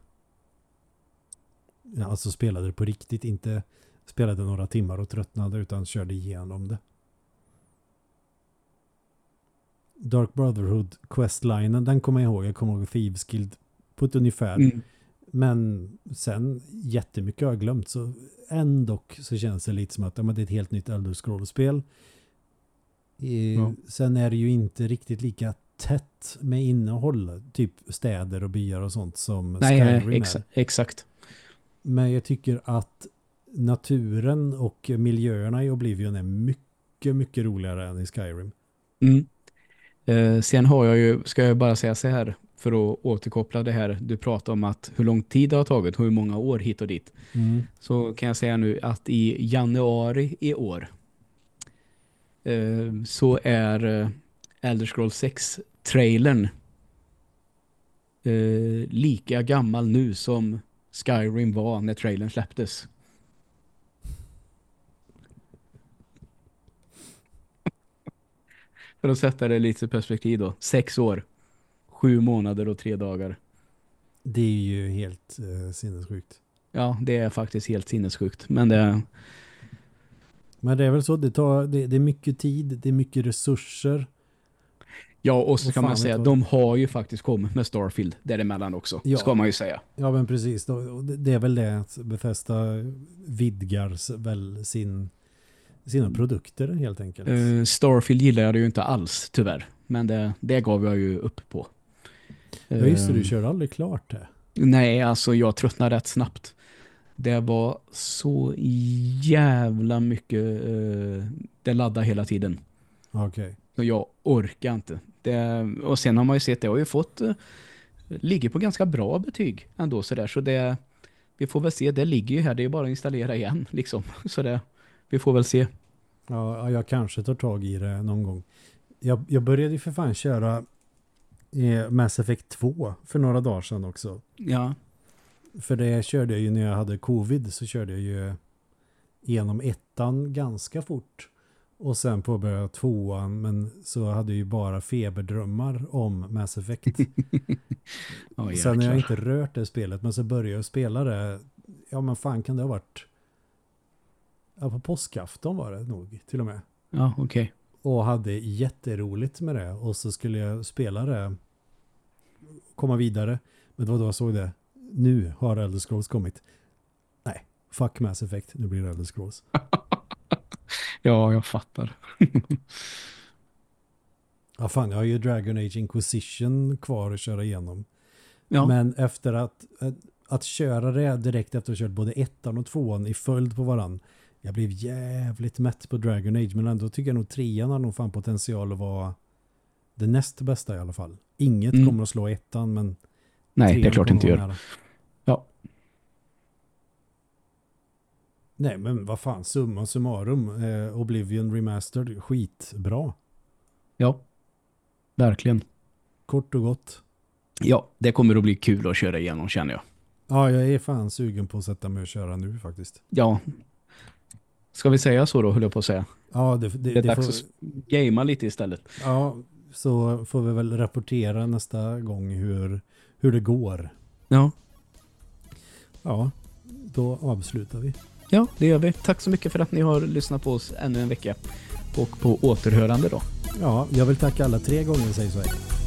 Ja, alltså spelade det på riktigt, inte spelade några timmar och tröttnade utan körde igenom det. Dark Brotherhood questlinen, den kommer jag ihåg. Jag kommer ihåg Thieves Guild på ett ungefär. Mm. Men sen jättemycket har jag glömt så ändå så känns det lite som att ja, det är ett helt nytt Elder Scrolls-spel. Ja. Sen är det ju inte riktigt lika tätt med innehåll, typ städer och byar och sånt som Nej, Skyrim ex är. exakt. Men jag tycker att naturen och miljöerna i Oblivion är mycket, mycket roligare än i Skyrim. Mm. Eh, sen har jag ju, ska jag bara säga så här, för att återkoppla det här du pratade om att hur lång tid det har tagit, hur många år hit och dit. Mm. Så kan jag säga nu att i januari i år eh, så är eh, Elder Scrolls 6 trailern eh, lika gammal nu som Skyrim var när trailern släpptes. För att sätta det lite perspektiv då. Sex år sju månader och tre dagar. Det är ju helt eh, sinnessjukt. Ja, det är faktiskt helt sinnessjukt. Men det... Men det är väl så, det, tar, det, det är mycket tid, det är mycket resurser. Ja, och så kan man säga, de har ju faktiskt kommit med Starfield däremellan också, ja. ska man ju säga. Ja, men precis. Det är väl det att Bethesda vidgar väl sin, sina produkter helt enkelt. Uh, Starfield gillar jag ju inte alls, tyvärr. Men det, det gav jag ju upp på. Ja just det, du ehm. körde aldrig klart det. Nej, alltså jag tröttnade rätt snabbt. Det var så jävla mycket uh, det laddade hela tiden. Okej. Okay. Så jag orkar inte. Det, och sen har man ju sett det har ju fått uh, ligger på ganska bra betyg ändå så där så det vi får väl se, det ligger ju här, det är bara att installera igen *laughs* liksom. Så det vi får väl se. Ja, jag kanske tar tag i det någon gång. jag, jag började ju för fan köra eh, Mass Effect 2 för några dagar sedan också. Ja. För det körde jag ju när jag hade covid så körde jag ju genom ettan ganska fort. Och sen påbörjade jag tvåan men så hade jag ju bara feberdrömmar om Mass Effect. *laughs* Oh, sen har jag inte rört det spelet men så började jag spela det. Ja men fan kan det ha varit Ja, på påskafton var det nog till och med. Ja, okej. Okay. Och hade jätteroligt med det. Och så skulle jag spela det. Komma vidare. Men det var då jag såg det. Nu har Elder Scrolls kommit. Nej, fuck Mass Effect. Nu blir det Elder Scrolls. *laughs* ja, jag fattar. *laughs* ja, fan, jag har ju Dragon Age Inquisition kvar att köra igenom. Ja. Men efter att, att köra det direkt efter att ha kört både ettan och tvåan i följd på varann jag blev jävligt mätt på Dragon Age men ändå tycker jag nog trean har nog fan potential att vara det näst bästa i alla fall. Inget mm. kommer att slå ettan men Nej, det är klart inte gör. Nära. Ja. Nej, men vad fan, summa summarum. Eh, Oblivion Remastered, skitbra. Ja, verkligen. Kort och gott. Ja, det kommer att bli kul att köra igenom känner jag. Ja, jag är fan sugen på att sätta mig och köra nu faktiskt. Ja, Ska vi säga så då, höll jag på att säga. Ja, det, det, det är det dags får... att gamea lite istället. Ja, så får vi väl rapportera nästa gång hur, hur det går. Ja. Ja, då avslutar vi. Ja, det gör vi. Tack så mycket för att ni har lyssnat på oss ännu en vecka. Och på återhörande då. Ja, jag vill tacka alla tre gånger, säger så här.